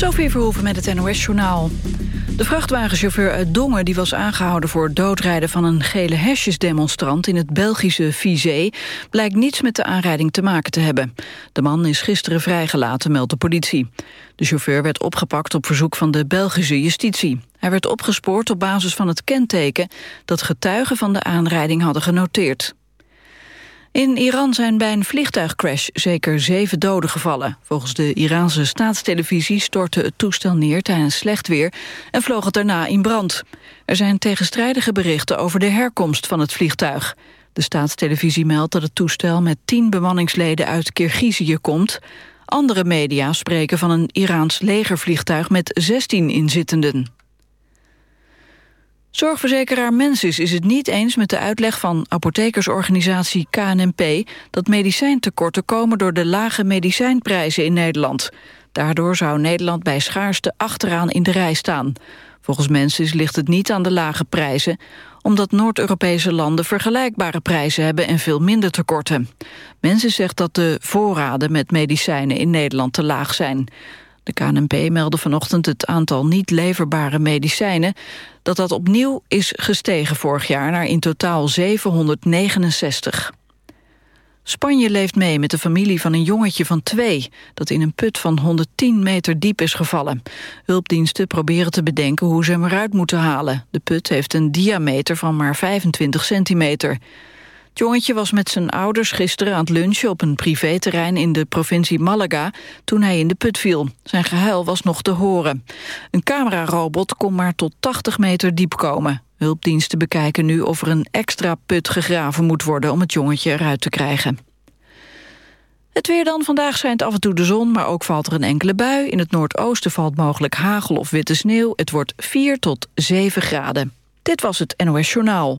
Sophie Verhoeven met het NOS-journaal. De vrachtwagenchauffeur uit Dongen die was aangehouden voor het doodrijden van een gele hesjesdemonstrant in het Belgische Vizé blijkt niets met de aanrijding te maken te hebben. De man is gisteren vrijgelaten, meldt de politie. De chauffeur werd opgepakt op verzoek van de Belgische justitie. Hij werd opgespoord op basis van het kenteken dat getuigen van de aanrijding hadden genoteerd. In Iran zijn bij een vliegtuigcrash zeker zeven doden gevallen. Volgens de Iraanse staatstelevisie stortte het toestel neer tijdens slecht weer en vloog het daarna in brand. Er zijn tegenstrijdige berichten over de herkomst van het vliegtuig. De staatstelevisie meldt dat het toestel met tien bemanningsleden uit Kirgizië komt. Andere media spreken van een Iraans legervliegtuig met 16 inzittenden. Zorgverzekeraar Mensis is het niet eens met de uitleg van apothekersorganisatie KNMP dat medicijntekorten komen door de lage medicijnprijzen in Nederland. Daardoor zou Nederland bij schaarste achteraan in de rij staan. Volgens Mensis ligt het niet aan de lage prijzen, omdat Noord-Europese landen vergelijkbare prijzen hebben en veel minder tekorten. Mensis zegt dat de voorraden met medicijnen in Nederland te laag zijn. De KNP meldde vanochtend het aantal niet leverbare medicijnen... dat dat opnieuw is gestegen vorig jaar naar in totaal 769. Spanje leeft mee met de familie van een jongetje van twee... dat in een put van 110 meter diep is gevallen. Hulpdiensten proberen te bedenken hoe ze hem eruit moeten halen. De put heeft een diameter van maar 25 centimeter. Jongetje was met zijn ouders gisteren aan het lunchen op een privéterrein in de provincie Malaga toen hij in de put viel. Zijn gehuil was nog te horen. Een camerarobot kon maar tot 80 meter diep komen. Hulpdiensten bekijken nu of er een extra put gegraven moet worden om het jongetje eruit te krijgen. Het weer dan. Vandaag schijnt af en toe de zon, maar ook valt er een enkele bui. In het noordoosten valt mogelijk hagel of witte sneeuw. Het wordt 4 tot 7 graden. Dit was het NOS Journaal.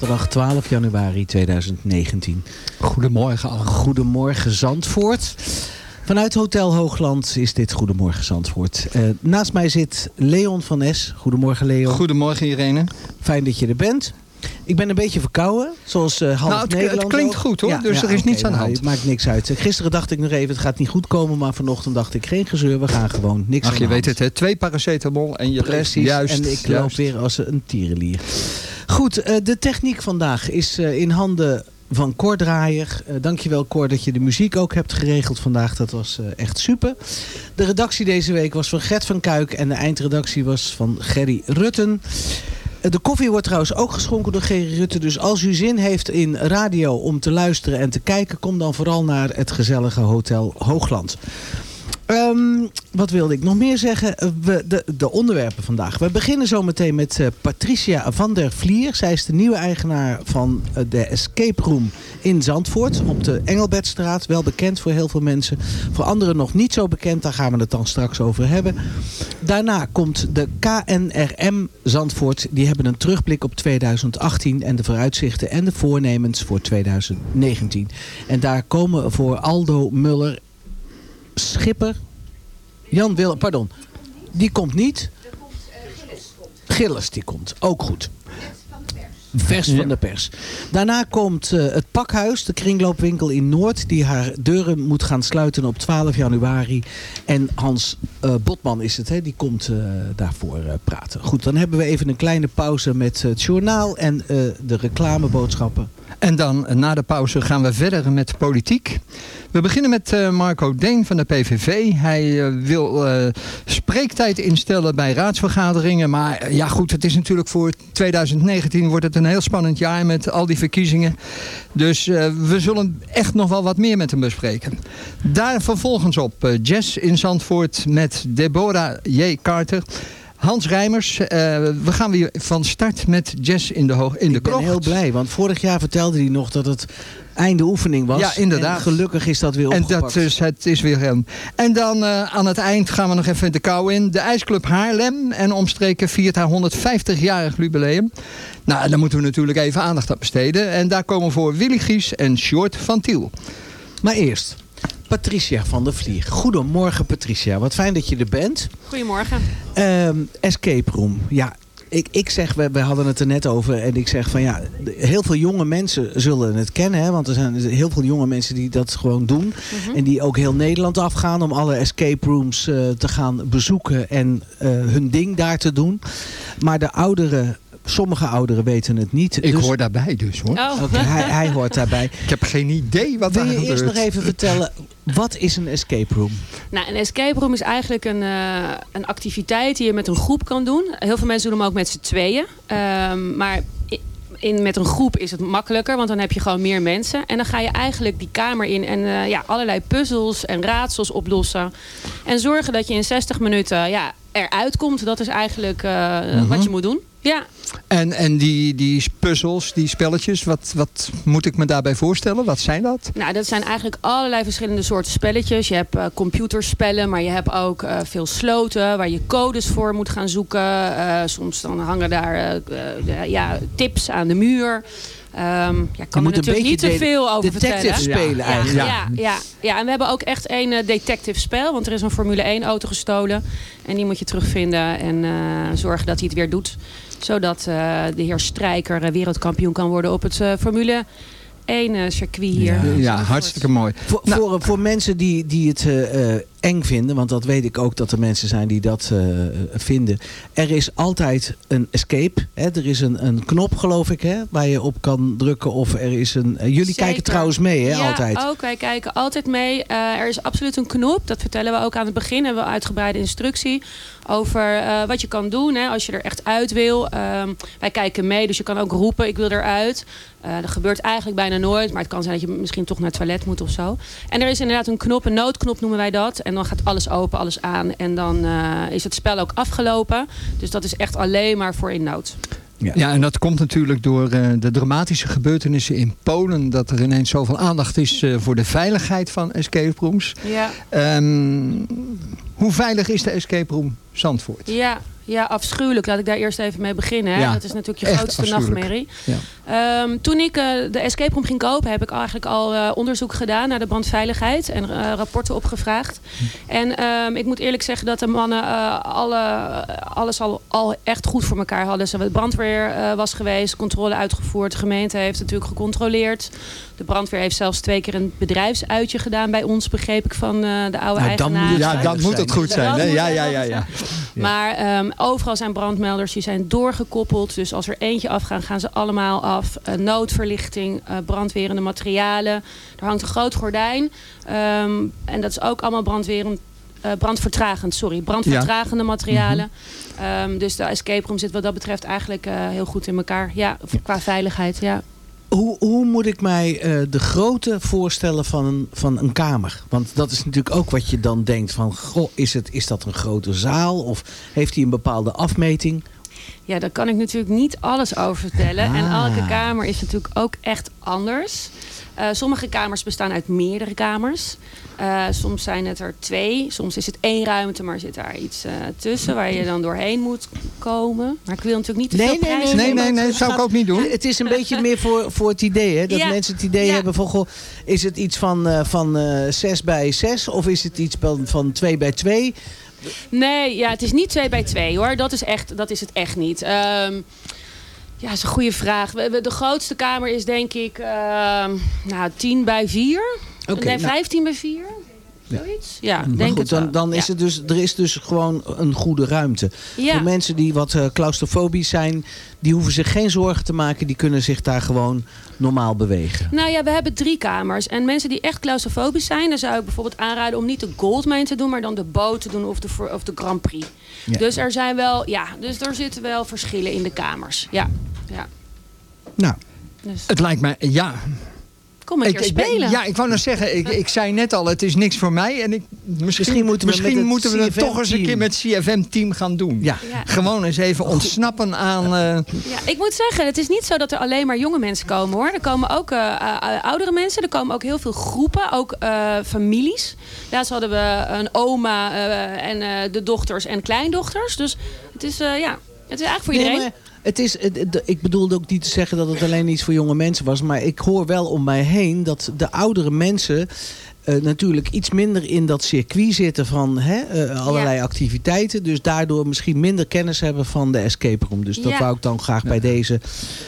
Zaterdag 12 januari 2019. Goedemorgen allemaal. Goedemorgen Zandvoort. Vanuit Hotel Hoogland is dit Goedemorgen Zandvoort. Eh, naast mij zit Leon van Es. Goedemorgen Leon. Goedemorgen Irene. Fijn dat je er bent. Ik ben een beetje verkouden, zoals eh half Nou, het- het Nederland klinkt ook. goed, hoor. Dus er is niets aan de nou, hand. Het maakt niks uit. Gisteren dacht ik nog even, het gaat niet goed komen. Maar vanochtend dacht ik, geen gezeur, we gaan gewoon. Niks aan Ach, je weet hand. het, hè? Twee paracetamol en je Precies, juist. en ik loop weer als een tierenlier. Goed, eh, de techniek vandaag is eh, in handen van Cor Draaier. Eh, dankjewel Cor dat je de muziek ook hebt geregeld vandaag. Dat was echt super. De redactie deze week was van Gert van Kuik en de eindredactie was van Gerry Rutten. De koffie wordt trouwens ook geschonken door Gerry Rutte. Dus als u zin heeft in radio om te luisteren en te kijken... kom dan vooral naar het gezellige Hotel Hoogland. Ehm, wat wilde ik nog meer zeggen? We, de, de onderwerpen vandaag. We beginnen zo meteen met eh, Patricia van der Vlier. Zij is de nieuwe eigenaar van eh, de Escape Room in Zandvoort. Op de Engelbertstraat. Wel bekend voor heel veel mensen. Voor anderen nog niet zo bekend. Daar gaan we het dan straks over hebben. Daarna komt de KNRM Zandvoort. Die hebben een terugblik op 2018. En de vooruitzichten en de voornemens voor 2019. En daar komen voor Aldo Muller Schipper. Jan Wil, pardon. Die komt niet. Gilles die komt. Ook goed. Vers van de pers. Daarna komt eh, het pakhuis, de kringloopwinkel in Noord, die haar deuren moet gaan sluiten op 12 januari. En Hans eh, Botman is het, hè, die komt eh, daarvoor praten. Goed, dan hebben we even een kleine pauze met het journaal en de reclameboodschappen. En dan na de pauze gaan we verder met politiek. We beginnen met Marco Deen van de PVV. Hij wil spreektijd instellen bij raadsvergaderingen. Maar ja goed, het is natuurlijk voor 2019 wordt het een heel spannend jaar met al die verkiezingen. Dus eh, we zullen echt nog wel wat meer met hem bespreken. Daar vervolgens op eh, Jazz in Zandvoort met Deborah J. Carter. Hans Rijmers, eh, we gaan weer van start met jazz in de, hoog, in de ik ben krocht. heel blij, want vorig jaar vertelde hij nog dat het einde oefening was. Ja, inderdaad. En gelukkig is dat weer En opgepakt. dat is, het is weer hem. En dan aan het eind gaan we nog even de kou in. De IJsclub Haarlem en omstreken viert haar 150-jarig jubileum. Nou, daar moeten we natuurlijk even aandacht aan besteden. En daar komen voor Willy Gies en Short van Tiel. Maar eerst, Patricia van der Vlier. Goedemorgen Patricia, wat fijn dat je er bent. Goedemorgen. Ehm, escape room, ja... Ik, ik zeg, we, we hadden het er net over en ik zeg van ja, heel veel jonge mensen zullen het kennen. Hè, want er zijn heel veel jonge mensen die dat gewoon doen. En die ook heel Nederland afgaan om alle escape rooms eh, te gaan bezoeken en eh, hun ding daar te doen. Maar de ouderen, sommige ouderen weten het niet. Ik Dus- hoor daarbij dus hoor. Oh. Hij, hij hoort daarbij. Ik heb geen idee wat Wil daar je eerst nog even vertellen, wat is een escape room? Nou, een escape room is eigenlijk een, eh, een activiteit die je met een groep kan doen. Heel veel mensen doen hem ook met z'n tweeën. Ehm, maar in, met een groep is het makkelijker, want dan heb je gewoon meer mensen. En dan ga je eigenlijk die kamer in en eh, ja, allerlei puzzels en raadsels oplossen. En zorgen dat je in 60 minuten ja, eruit komt. Dat is eigenlijk eh, wat je moet doen. Ja, En, en die, die puzzels, die spelletjes, wat, wat moet ik me daarbij voorstellen? Wat zijn dat? Nou, dat zijn eigenlijk allerlei verschillende soorten spelletjes. Je hebt eh, computerspellen, maar je hebt ook eh, veel sloten waar je codes voor moet gaan zoeken. Eh, soms dan hangen daar ja, tips aan de muur. Ehm ja, kan er moet een natuurlijk niet te veel over detective vertellen. spelen Ja, eigenlijk. ja, ja, ja, en we hebben ook echt één eh, detective spel. Want er is een Formule 1 auto gestolen. En die moet je terugvinden en eh, zorgen dat hij het weer doet. Zodat eh, de heer Strijker wereldkampioen kan worden op het eh, Formule 1 eh, circuit hier. Ja, hartstikke mooi. Voor, Nou. voor, voor mensen die, die het eh, eh, eng vinden, want dat weet ik ook dat er mensen zijn die dat eh, vinden. Er is altijd een escape. Hè? Er is een, een knop, geloof ik, hè, waar je op kan drukken. Of er is een. eh, jullie Zeker. kijken trouwens mee, hè, ja, altijd. ook. Wij kijken altijd mee. Eh, er is absoluut een knop. Dat vertellen we ook aan het begin. Hebben we uitgebreide instructie over wat je kan doen hè, als je er echt uit wil. Ehm, wij kijken mee, dus je kan ook roepen, ik wil eruit. Dat gebeurt eigenlijk bijna nooit. Maar het kan zijn dat je misschien toch naar het toilet moet of zo. En er is inderdaad een knop, een noodknop noemen wij dat. En dan gaat alles open, alles aan. En dan eh, is het spel ook afgelopen. Dus dat is echt alleen maar voor in nood. Ja, en dat komt natuurlijk door eh, de dramatische gebeurtenissen in Polen. Dat er ineens zoveel aandacht is eh, voor de veiligheid van escape rooms. Ja. Ehm, hoe veilig is de escape room Zandvoort? Ja, Ja, afschuwelijk. Laat ik daar eerst even mee beginnen. Hè? Ja, dat is natuurlijk je echt grootste nachtmerrie. Ja. Ehm, toen ik eh, de escape room ging kopen, heb ik eigenlijk al eh, onderzoek gedaan naar de brandveiligheid en eh, rapporten opgevraagd. En ehm, ik moet eerlijk zeggen dat de mannen eh, alle, alles al, al echt goed voor elkaar hadden. Ze- De brandweer eh, was geweest, controle uitgevoerd, de gemeente heeft natuurlijk gecontroleerd. De brandweer heeft zelfs twee keer een bedrijfsuitje gedaan bij ons, begreep ik van eh, de oude Nou, dan moet eigenaar. het Ja, dan moet het goed zijn. Ja, ja, ja, ja. Maar ehm, overal zijn brandmelders, die zijn doorgekoppeld. Dus als er eentje afgaan, gaan ze allemaal af. Eh, noodverlichting, eh, brandwerende materialen. Er hangt een groot gordijn. Ehm, en dat is ook allemaal brandwerend, eh, brandvertragend, sorry. Brandvertragende materialen. Ehm, dus de escape room zit wat dat betreft eigenlijk heel goed in elkaar. Ja, qua veiligheid, ja. Hoe, hoe moet ik mij de grootte voorstellen van een, van een kamer? Want dat is natuurlijk ook wat je dan denkt van... Goh, is, het, is dat een grote zaal? Of heeft hij een bepaalde afmeting? Ja, daar kan ik natuurlijk niet alles over vertellen. En Ah. elke kamer is natuurlijk ook echt anders. Eh, sommige kamers bestaan uit meerdere kamers. Eh, soms zijn het er twee. Soms is het één ruimte, maar zit daar iets eh, tussen waar je dan doorheen moet komen. Maar ik wil natuurlijk niet te veel prijs nee, geven. nee, nee, dat zou ik ook niet doen. Het is een beetje meer voor, voor het idee. Hè? Dat Ja. mensen het idee Ja. hebben van... Goh, is het iets van, eh van eh 6 bij 6? Of is het iets van, van 2 bij 2? Nee, ja, het is niet twee bij twee hoor. Dat is, echt, dat is het echt niet. Ehm, ja, dat is een goede vraag. De grootste kamer is denk ik ehm nou, 10 bij 4. Oké, nee, nou. 15 bij 4. Zoiets? Ja, Maar denk goed, het dan, dan is Ja. het dus, er is dus gewoon een goede ruimte. Ja. Voor mensen die wat eh, claustrofobisch zijn... die hoeven zich geen zorgen te maken. Die kunnen zich daar gewoon normaal bewegen. Nou ja, we hebben drie kamers. En mensen die echt claustrofobisch zijn... dan zou ik bijvoorbeeld aanraden om niet de Goldmine te doen... maar dan de boot te doen of de, of de Grand Prix. Ja. Dus er zijn wel... Ja, dus er zitten wel verschillen in de kamers. Ja, ja. Nou, Dus Het lijkt mij, ja. Kom een keer ben- spelen. ja, ik wou nog zeggen, ik, ik zei net al, het is niks voor mij. En ik, misschien, Misschien moeten we misschien moeten we het toch eens een keer met CFM-team gaan doen. ja. Ja. Gewoon eens even ontsnappen aan... eh, Ja, ik moet zeggen, het is niet zo dat er alleen maar jonge mensen komen hoor. Er komen ook eh, eh, oudere mensen, er komen ook heel veel groepen, ook eh, families. Laatst hadden we een oma eh, en eh, de dochters en kleindochters. Dus het is, eh, ja, het is eigenlijk voor Nee, iedereen. maar het is, ik bedoelde ook niet te zeggen dat het alleen iets voor jonge mensen was. Maar ik hoor wel om mij heen dat de oudere mensen... eh, natuurlijk iets minder in dat circuit zitten van hè, eh, allerlei Ja. activiteiten. Dus daardoor misschien minder kennis hebben van de escape room. Dus dat Ja. wou ik dan graag bij deze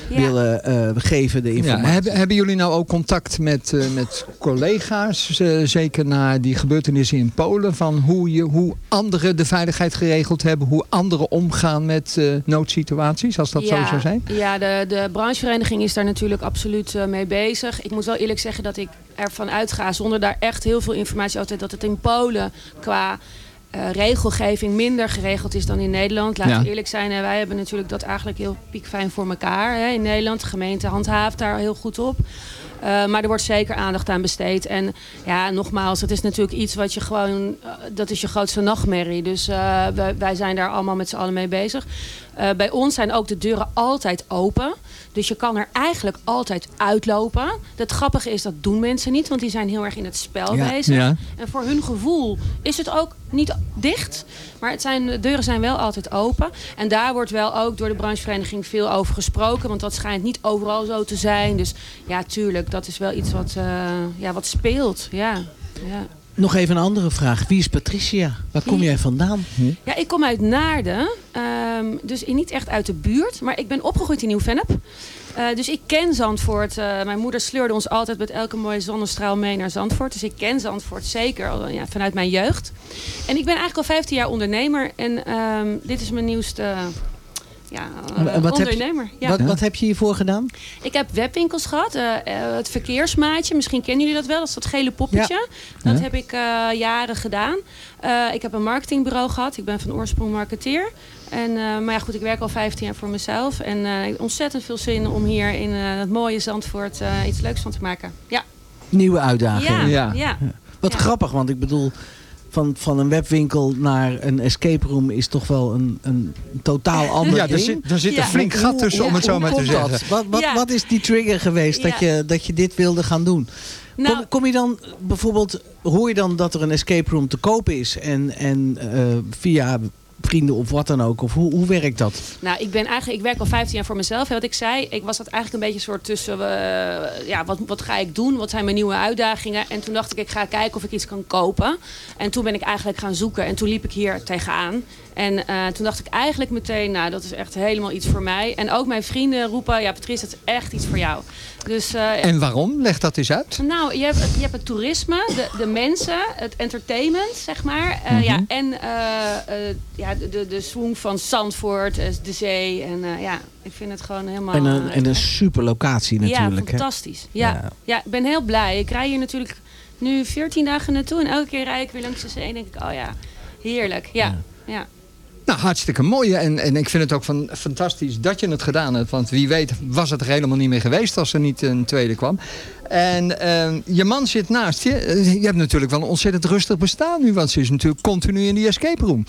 Ja. willen eh, geven, de ja, informatie. hebben, hebben jullie nou ook contact met, eh, met collega's, zeker na die gebeurtenissen in Polen, van hoe, je, hoe anderen de veiligheid geregeld hebben, hoe anderen omgaan met eh, noodsituaties, als dat zo zou zijn? Ja, de, de branchevereniging is daar natuurlijk absoluut mee bezig. Ik moet wel eerlijk zeggen dat ik ervan uitga, zonder daar echt heel veel informatie te dat het in Polen qua eh, regelgeving minder geregeld is dan in Nederland. Laten Ja. we eerlijk zijn, hè, wij hebben natuurlijk dat eigenlijk heel piekfijn voor elkaar hè, in Nederland. De gemeente handhaaft daar heel goed op. Eh, maar er wordt zeker aandacht aan besteed. En ja, nogmaals, het is natuurlijk iets wat je gewoon... eh, dat is je grootste nachtmerrie. Dus wij, wij zijn daar allemaal met z'n allen mee bezig. Bij ons zijn ook de deuren altijd open. Dus je kan er eigenlijk altijd uitlopen. Het grappige is, dat doen mensen niet. Want die zijn heel erg in het spel Ja. bezig. Ja. En voor hun gevoel is het ook niet dicht. Maar het zijn, de deuren zijn wel altijd open. En daar wordt wel ook door de branchevereniging veel over gesproken. Want dat schijnt niet overal zo te zijn. Dus ja, tuurlijk, dat is wel iets wat, eh, ja, wat speelt. Ja. Ja. Nog even een andere vraag. Wie is Patricia? Waar kom jij vandaan? Ja, ik kom uit Naarden. ehm, dus in- niet echt uit de buurt. Maar ik ben opgegroeid in Nieuw-Vennep. Eh, dus ik ken Zandvoort. Eh, mijn moeder sleurde ons altijd met elke mooie zonnestraal mee naar Zandvoort. Dus ik ken Zandvoort zeker al, ja, vanuit mijn jeugd. En ik ben eigenlijk al 15 jaar ondernemer. En ehm, dit is mijn nieuwste ja, eh, wat heb je- ondernemer. ja. Wat, wat heb je hiervoor gedaan? Ik heb webwinkels gehad. eh, eh, het verkeersmaatje, misschien kennen jullie dat wel. Dat is dat gele poppetje. Dat Ja. heb ik eh, jaren gedaan. Eh, ik heb een marketingbureau gehad. Ik ben van oorsprong marketeer. En, eh, maar ja, goed, ik werk al 15 jaar voor mezelf. En eh, ik heb ontzettend veel zin om hier in eh, het mooie Zandvoort eh, iets leuks van te maken. Ja, Nieuwe uitdaging. ja, Ja. ja. Wat Ja. grappig, want ik bedoel... Van, van een webwinkel naar een escape room is toch wel een, een totaal ander Ja, er ding. zit, er zit Ja. een flink gat tussen, om het zo maar te zeggen. dat? Wat, wat, Ja. wat is die trigger geweest dat, je, dat je dit wilde gaan doen? Nou, kom, kom je dan bijvoorbeeld, hoor je dan dat er een escape room te koop is en, en eh, via vrienden of wat dan ook? Of hoe, hoe werkt dat? Nou, ik ben eigenlijk, ik werk al 15 jaar voor mezelf. En wat ik zei, ik was dat eigenlijk een beetje soort tussen, eh, ja, wat, wat ga ik doen? Wat zijn mijn nieuwe uitdagingen? En toen dacht ik, ik ga kijken of ik iets kan kopen. En toen ben ik eigenlijk gaan zoeken. En toen liep ik hier tegenaan. En eh, toen dacht ik eigenlijk meteen, nou, dat is echt helemaal iets voor mij. En ook mijn vrienden roepen, ja, Patrice, dat is echt iets voor jou. Dus, eh, En waarom? Leg dat eens uit. nou, je hebt, het- je hebt het toerisme, de, de mensen, het entertainment, zeg maar. Eh, Mhm. ja, en eh, eh, ja, de, de, de swoon van Zandvoort, de zee. En eh, ja, ik vind het gewoon helemaal... En een, en een super locatie natuurlijk. ja, hè? fantastisch. Ja. Ja. Ja. ik ben heel blij. Ik rij hier natuurlijk nu 14 dagen naartoe. En elke keer rij ik weer langs de zee en denk ik, oh ja, heerlijk. Ja, ja. Nou, hartstikke mooi. En, en ik vind het ook van, fantastisch dat je het gedaan hebt. Want wie weet was het er helemaal niet meer geweest als er niet een tweede kwam. En eh, je man zit naast je. Eh, Je hebt natuurlijk wel een ontzettend rustig bestaan nu. Want ze is natuurlijk continu in die escape room.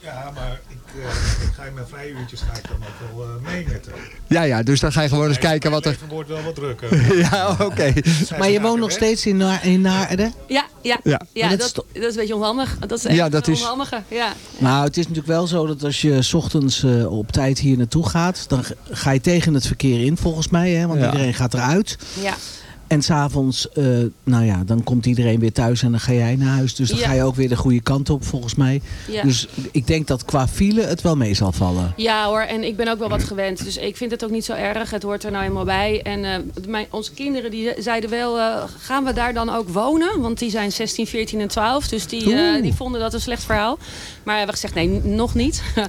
Ja, maar ik, eh, ga in mijn vrije uurtjes ga ik dan ook wel eh, mee met. Ja, ja, dus dan ga je gewoon eens kijken wat er... Het wordt wel wat drukker. Ja, oké. Maar je woont nog steeds in, Na in Naarden? Ja, ja, Ja. ja. Dat is dat, dat is een beetje onhandig. Dat is echt Ja, dat een is- onhandige. Ja. Nou, het is natuurlijk wel zo dat als je 's ochtends eh, op tijd hier naartoe gaat, dan ga je tegen het verkeer in volgens mij. Hè? Want Ja. iedereen gaat eruit. Ja. En s'avonds, eh nou ja, dan komt iedereen weer thuis en dan ga jij naar huis. Dus dan Ja. ga je ook weer de goede kant op volgens mij. Ja. Dus ik denk dat qua file het wel mee zal vallen. Ja hoor, en ik ben ook wel wat gewend. Dus ik vind het ook niet zo erg. Het hoort er nou eenmaal bij. En eh, mijn, onze kinderen die zeiden wel, eh, gaan we daar dan ook wonen? Want die zijn 16, 14 en 12. Dus die, eh, die vonden dat een slecht verhaal. Maar we hebben gezegd, nee, nog niet.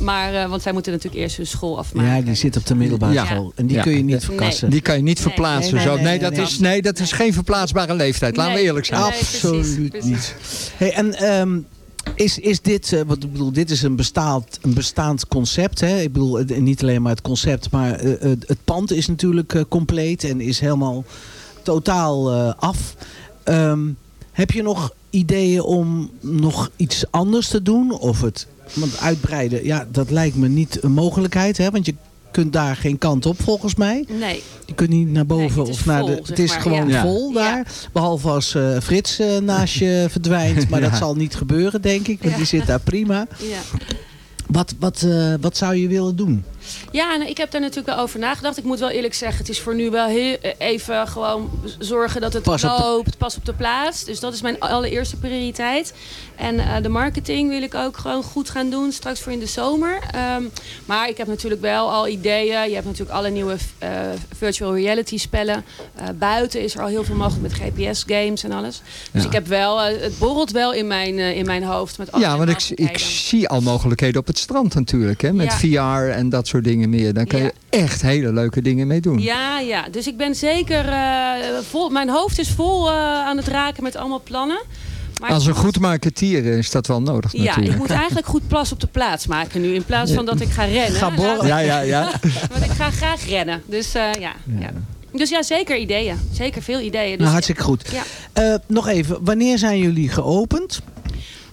Maar, eh, want zij moeten natuurlijk eerst hun school afmaken. Ja, die zit op de middelbare Ja. school. En die Ja. kun je niet Nee. verkassen. Die kan je niet verplaatsen. Nee, nee, zo. Nee, dat nee. Is, nee, dat is geen verplaatsbare leeftijd. Laten we eerlijk zijn. Absoluut precies. niet. Hey, en ehm, is, is dit, eh, wat ik bedoel, dit is een bestaand, een bestaand concept. Hè? Ik bedoel, het- niet alleen maar het concept, maar eh, het, het pand is natuurlijk eh, compleet en is helemaal totaal eh, af. Ehm, heb je nog ideeën om nog iets anders te doen? Of het, want uitbreiden, ja, dat lijkt me niet een mogelijkheid. Hè? Want je kunt daar geen kant op volgens mij. Nee. Je kunt niet naar boven of naar vol, de. Het is maar, gewoon ja. vol daar. Behalve als eh, Frits eh, naast je verdwijnt. Maar dat zal niet gebeuren, denk ik. Want Ja. die zit daar prima. Ja. Wat, wat, eh, wat zou je willen doen? Ja, nou, ik heb daar natuurlijk wel over nagedacht. Ik moet wel eerlijk zeggen, het is voor nu wel heel, eh, even gewoon zorgen dat het Pas de- loopt, pas op de plaats. Dus dat is mijn allereerste prioriteit. En eh, de marketing wil ik ook gewoon goed gaan doen, straks voor in de zomer. Ehm, maar ik heb natuurlijk wel al ideeën. Je hebt natuurlijk alle nieuwe eh, virtual reality spellen. Buiten is er al heel veel mogelijk met GPS games en alles. Dus Ja. ik heb wel, het borrelt wel in mijn, in mijn hoofd. Met Ja, want ik, ik zie al mogelijkheden op het strand natuurlijk. Hè, met Ja. VR en dat soort dingen meer. Daar kan Ja. je echt hele leuke dingen mee doen. Ja, ja. Dus ik ben zeker eh, vol. Mijn hoofd is vol eh, aan het raken met allemaal plannen. Maar Als een goed marketeer is dat wel nodig Ja, natuurlijk. ik moet eigenlijk goed plas op de plaats maken nu. In plaats van dat ik ga rennen. Ga borrelen. Ja, ja, ja. Want ik ga graag rennen. Dus eh, ja, ja. Dus ja, zeker ideeën. Zeker veel ideeën. Dus, nou, hartstikke goed. Ja. Eh, nog even, wanneer zijn jullie geopend?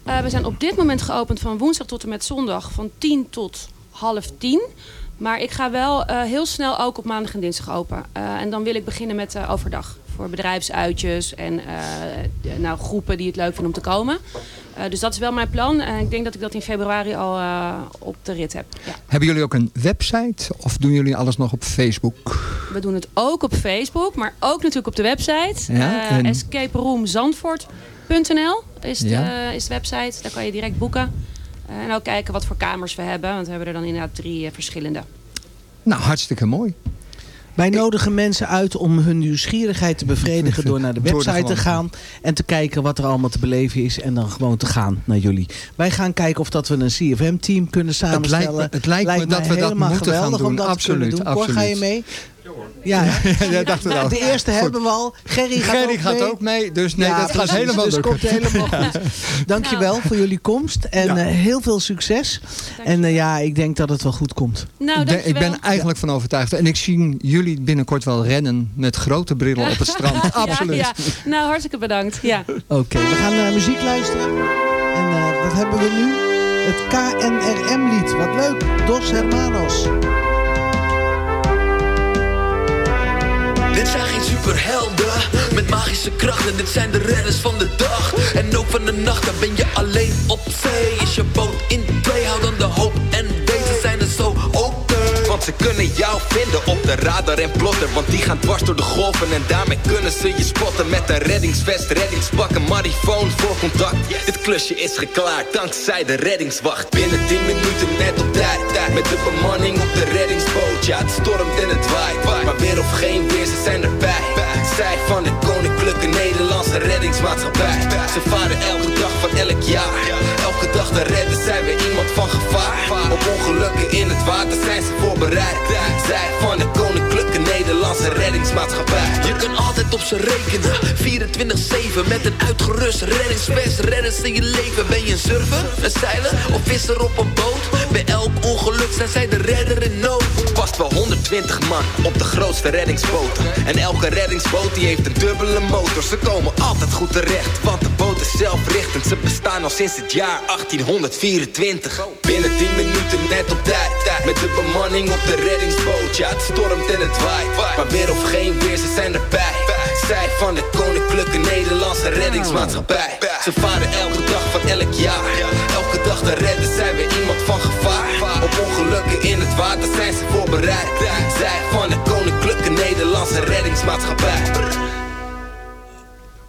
Eh, we zijn op dit moment geopend van woensdag tot en met zondag van 10 tot half 10. Maar ik ga wel eh, heel snel ook op maandag en dinsdag open. Eh, en dan wil ik beginnen met eh, overdag. Voor bedrijfsuitjes en de- nou, groepen die het leuk vinden om te komen. Dus dat is wel mijn plan. En ik denk dat ik dat in februari al op de rit heb. Ja. Hebben jullie ook een website of doen jullie alles nog op Facebook? We doen het ook op Facebook, maar ook natuurlijk op de website. Ja, Eh, en- escaperoomzandvoort.nl is, de, Ja. is de website. Daar kan je direct boeken. Eh, en ook kijken wat voor kamers we hebben. Want we hebben er dan inderdaad drie eh, verschillende. Nou, hartstikke mooi. Wij nodigen mensen uit om hun nieuwsgierigheid te bevredigen door naar de website te gaan. En te kijken wat er allemaal te beleven is. En dan gewoon te gaan naar jullie. Wij gaan kijken of dat we een CFM-team kunnen Het lijkt samenstellen. me, het lijkt me Lijkt dat we dat helemaal moeten gaan geweldig doen. om dat te absoluut, kunnen doen. Cor, absoluut. ga je mee? Ja? Ja, dacht het Nou, al. de eerste Goed. hebben we al. Gerry gaat Gerry ook gaat mee. ook mee, dus nee, Ja, dat gaat helemaal dus lukken. komt helemaal goed. Dankjewel voor jullie komst. En Ja. eh, heel veel succes. En eh, ja, ik denk dat het wel goed komt. Nou, Ik ben- ik ben eigenlijk van overtuigd. En ik zie jullie binnenkort wel rennen met grote brillen op het strand. Absoluut. Nou, hartstikke bedankt. Ja. Oké, we gaan naar muziek luisteren. En eh, wat hebben we nu? Het KNRM-lied. Wat leuk. Dos Hermanos. Dit zijn geen superhelden met magische krachten. Dit zijn de redders van de dag en ook van de nacht. Dan ben je alleen op zee. Is je boot in kunnen jou vinden op de radar en plotter Want die gaan dwars door de golven en daarmee kunnen ze je spotten Met een reddingsvest, reddingspak, een marifoon voor contact. Dit klusje is geklaard dankzij de reddingswacht. Binnen 10 minuten net op tijd Met de bemanning op de reddingsboot. Ja het stormt en het waait Maar weer of geen weer, ze zijn erbij Zij van de Koninklijke Nederlandse Reddingsmaatschappij. Ze varen elke dag van elk jaar. Elke dag te redden zijn we iemand van gevaar. Op ongelukken in het water zijn ze voorbereid Zij van de Koninklijke Nederlandse Reddingsmaatschappij. Je kan altijd op ze rekenen. 24-7 met een uitgerust reddingsvest Redden ze je leven Ben je een surfer, een zeiler of visser op een boot? Bij elk ongeluk zijn zij de redder in nood. Past wel 120 man op de grootste reddingsboten. En elke reddingsboot die heeft een dubbele motor. Ze komen altijd goed terecht Want de zelfrichtend. Ze bestaan al sinds het jaar 1824 Binnen 10 minuten net op tijd Met de bemanning op de reddingsboot. Ja het stormt en het waait. Maar weer of geen weer, ze zijn erbij. Zij van de Koninklijke Nederlandse Reddingsmaatschappij. Ze varen elke dag van elk jaar. Elke dag te redden zijn we iemand van gevaar. Op ongelukken in het water zijn ze voorbereid. Zij van de Koninklijke Nederlandse Reddingsmaatschappij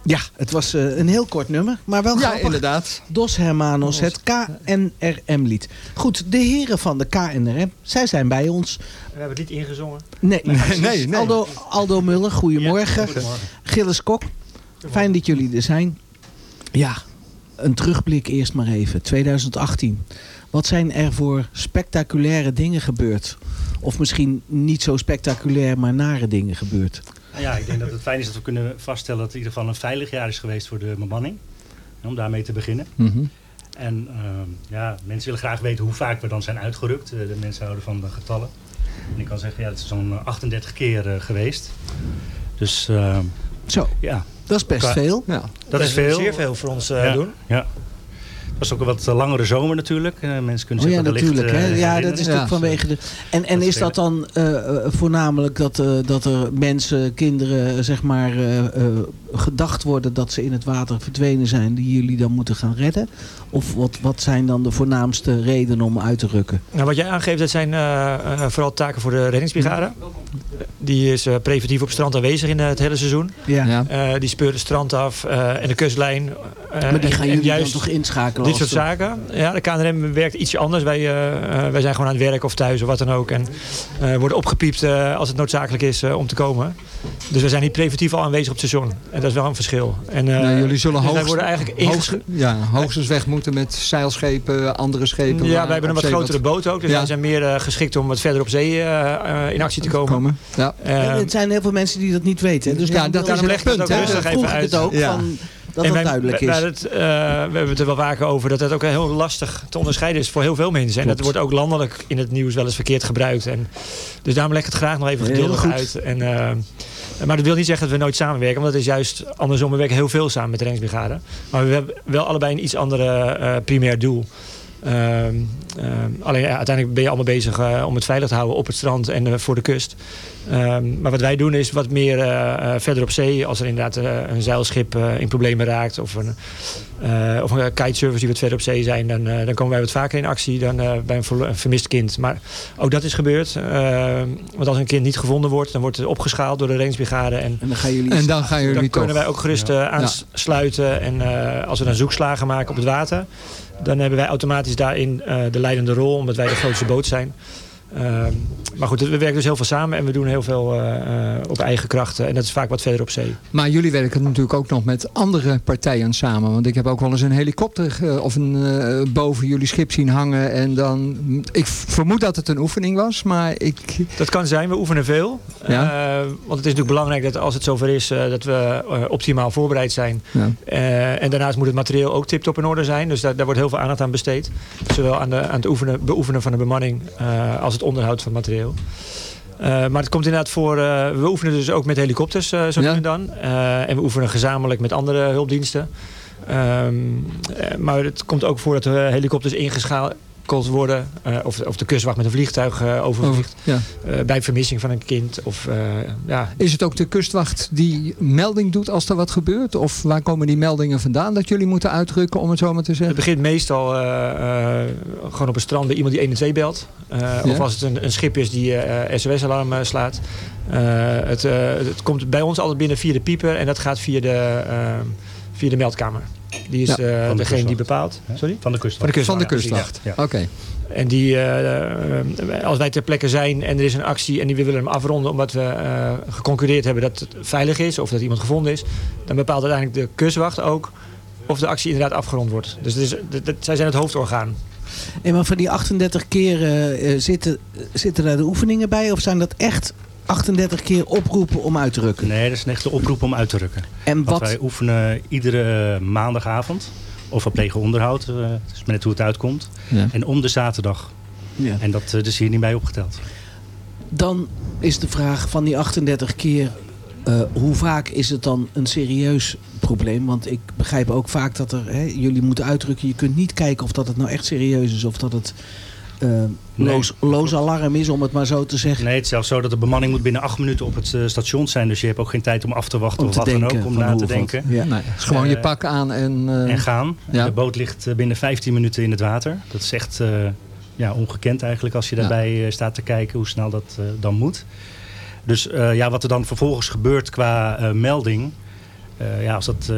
Ja, het was eh, een heel kort nummer, maar wel Ja, grappig. inderdaad. Dos Hermanos, het KNRM-lied. Goed, de heren van de KNRM, zij zijn bij ons. We hebben het niet ingezongen. Nee, Nee, nee, nee. Aldo, Aldo Muller, goedemorgen. Ja, goedemorgen. Gilles Kok, fijn dat jullie er zijn. Ja, een terugblik eerst maar even. 2018. Wat zijn er voor spectaculaire dingen gebeurd? Of misschien niet zo spectaculair, maar nare dingen gebeurd? Ja, ik denk dat het fijn is dat we kunnen vaststellen dat het in ieder geval een veilig jaar is geweest voor de bemanning. Om daarmee te beginnen. Mhm. En ehm, ja, mensen willen graag weten hoe vaak we dan zijn uitgerukt. Eh, de mensen houden van de getallen. En ik kan zeggen, ja, het is zo'n eh, 38 keer eh, geweest. Dus ehm, Zo, ja, dat is best Qua- veel. Ja. dat is veel. Zeer veel voor ons eh, ja, doen. Ja. Het was ook een wat langere zomer natuurlijk. Mensen kunnen Oh zich ja, dat wellicht, natuurlijk. Hè? eh, Ja, dat is natuurlijk Ja, vanwege de. En, en Dat is dat dan eh, eh, voornamelijk dat, dat er mensen, kinderen, zeg maar, gedacht worden dat ze in het water verdwenen zijn, die jullie dan moeten gaan redden? Of wat, wat zijn dan de voornaamste redenen om uit te rukken? Nou, wat jij aangeeft, dat zijn eh, eh, vooral taken voor de reddingsbrigade. Die is eh, preventief op strand aanwezig in het hele seizoen. Ja. Eh, die speurt het strand af eh, en de kustlijn. maar die gaan en jullie juist dan toch inschakelen? Dit soort zaken. Ja, de KNRM werkt ietsje anders. Wij, wij zijn gewoon aan het werk of thuis of wat dan ook. En eh, worden opgepiept eh, als het noodzakelijk is eh, om te komen. Dus we zijn niet preventief al aanwezig op het seizoen. En dat is wel een verschil. En, eh, jullie zullen dus hoogst- worden eigenlijk hoogst- ja, hoogstens weg moeten met zeilschepen, andere schepen. Ja, wij hebben een wat grotere boot ook. Dus Ja. wij zijn meer eh, geschikt om wat verder op zee eh, in actie te komen. komen. Ja. Eh, En het zijn heel veel mensen die dat niet weten. Dus Ja, dat is ik punt, Vroeg ik uit. het ook Ja. van, dat En dat wij- duidelijk is. eh, we hebben het er wel vaker over dat het ook heel lastig te onderscheiden is voor heel veel mensen. En dat wordt ook landelijk in het nieuws wel eens verkeerd gebruikt. En, dus daarom leg ik het graag nog even geduldig uit. En, eh, maar dat wil niet zeggen dat we nooit samenwerken. Want dat is juist andersom. We werken heel veel samen met de reddingsbrigade. Maar we hebben wel allebei een iets ander eh, primair doel. Ehm, alleen ja, uiteindelijk ben je allemaal bezig eh, om het veilig te houden op het strand en eh, voor de kust. Ehm, maar wat wij doen is wat meer eh, eh, verder op zee. Als er inderdaad een zeilschip eh, in problemen raakt. Of een, eh, of een kitesurfers die wat verder op zee zijn. Dan, eh, dan komen wij wat vaker in actie dan eh, bij een, vermist kind. Maar ook dat is gebeurd. Ehm, want als een kind niet gevonden wordt. Dan wordt het opgeschaald door de reddingsbrigade. En, En dan gaan jullie... En dan gaan jullie dan toch. kunnen wij ook gerust aansluiten. En eh, als we dan zoekslagen maken op het water. Dan hebben wij automatisch daarin eh, de leidende rol. Omdat wij de grootste boot zijn. Ehm, maar goed, we werken dus heel veel samen. En we doen heel veel eh, eh, op eigen krachten. En dat is vaak wat verder op zee. Maar jullie werken natuurlijk ook nog met andere partijen samen. Want ik heb ook wel eens een helikopter eh, of een, boven jullie schip zien hangen. En dan, ik vermoed dat het een oefening was, maar ik... Dat kan zijn, we oefenen veel. Ja. Want het is natuurlijk belangrijk dat als het zover is, dat we optimaal voorbereid zijn. Ja. En daarnaast moet het materieel ook tip-top in orde zijn. Dus daar, daar wordt heel veel aandacht aan besteed. Zowel aan, de, aan het oefenen, beoefenen van de bemanning als het onderhoud van materieel. Eh, maar het komt inderdaad voor, eh, we oefenen dus ook met helikopters eh, zo nu Ja. en dan. En we oefenen gezamenlijk met andere hulpdiensten. Ehm, eh, maar het komt ook voor dat we helikopters geschakeld worden. eh, of, of de kustwacht met een vliegtuig eh, overvliegt. Ja. Eh, bij vermissing van een kind. Of, ja, Is het ook de kustwacht die melding doet als er wat gebeurt? Of waar komen die meldingen vandaan dat jullie moeten uitrukken, om het zo maar te Het zeggen? begint meestal gewoon op een strand bij iemand die 112 belt. Of als het een, een schip is die SOS-alarm slaat. Het, het komt bij ons altijd binnen via de pieper en dat gaat via de, via de meldkamer. Die is Ja. eh, de degene die bepaalt. Sorry? Van de kustwacht. Van de Van de kustwacht. Ja. Oké. En die, eh, eh, als wij ter plekke zijn en er is een actie en die we willen hem afronden omdat we eh, geconcurreerd hebben dat het veilig is of dat iemand gevonden is, dan bepaalt uiteindelijk de kustwacht ook of de actie inderdaad afgerond wordt. Dus het is, dat- dat- zij zijn het hoofdorgaan. En maar van die 38 keer zitten, zitten daar de oefeningen bij? Of zijn dat echt 38 keer oproepen om uit te rukken? Nee, dat is een echte oproep om uit te rukken. En Want wat, wij oefenen iedere maandagavond. Of we plegen onderhoud. eh, Het is maar net hoe het uitkomt. Ja. En om de zaterdag. Ja. En dat eh, dat is hier niet bij opgeteld. dan is de vraag van die 38 keer... eh, hoe vaak is het dan een serieus probleem? Want ik begrijp ook vaak dat er... Hè, jullie moeten uitdrukken, je kunt niet kijken of dat het nou echt serieus is... of dat het eh, loos, loos alarm is, om het maar zo te zeggen. Nee, het is zelfs zo dat de bemanning moet binnen acht minuten op het eh, station zijn. Dus je hebt ook geen tijd om af te wachten Om of wat dan ook. Om na te denken. Ja. Nee, het is gewoon je Eh, pak aan en... eh, En gaan. Ja. De boot ligt binnen 15 minuten in het water. Dat is echt eh, ja, ongekend eigenlijk als je daarbij eh, staat te kijken hoe snel dat dan moet. Dus eh, ja, wat er dan vervolgens gebeurt qua eh, melding. eh, ja, als dat, eh,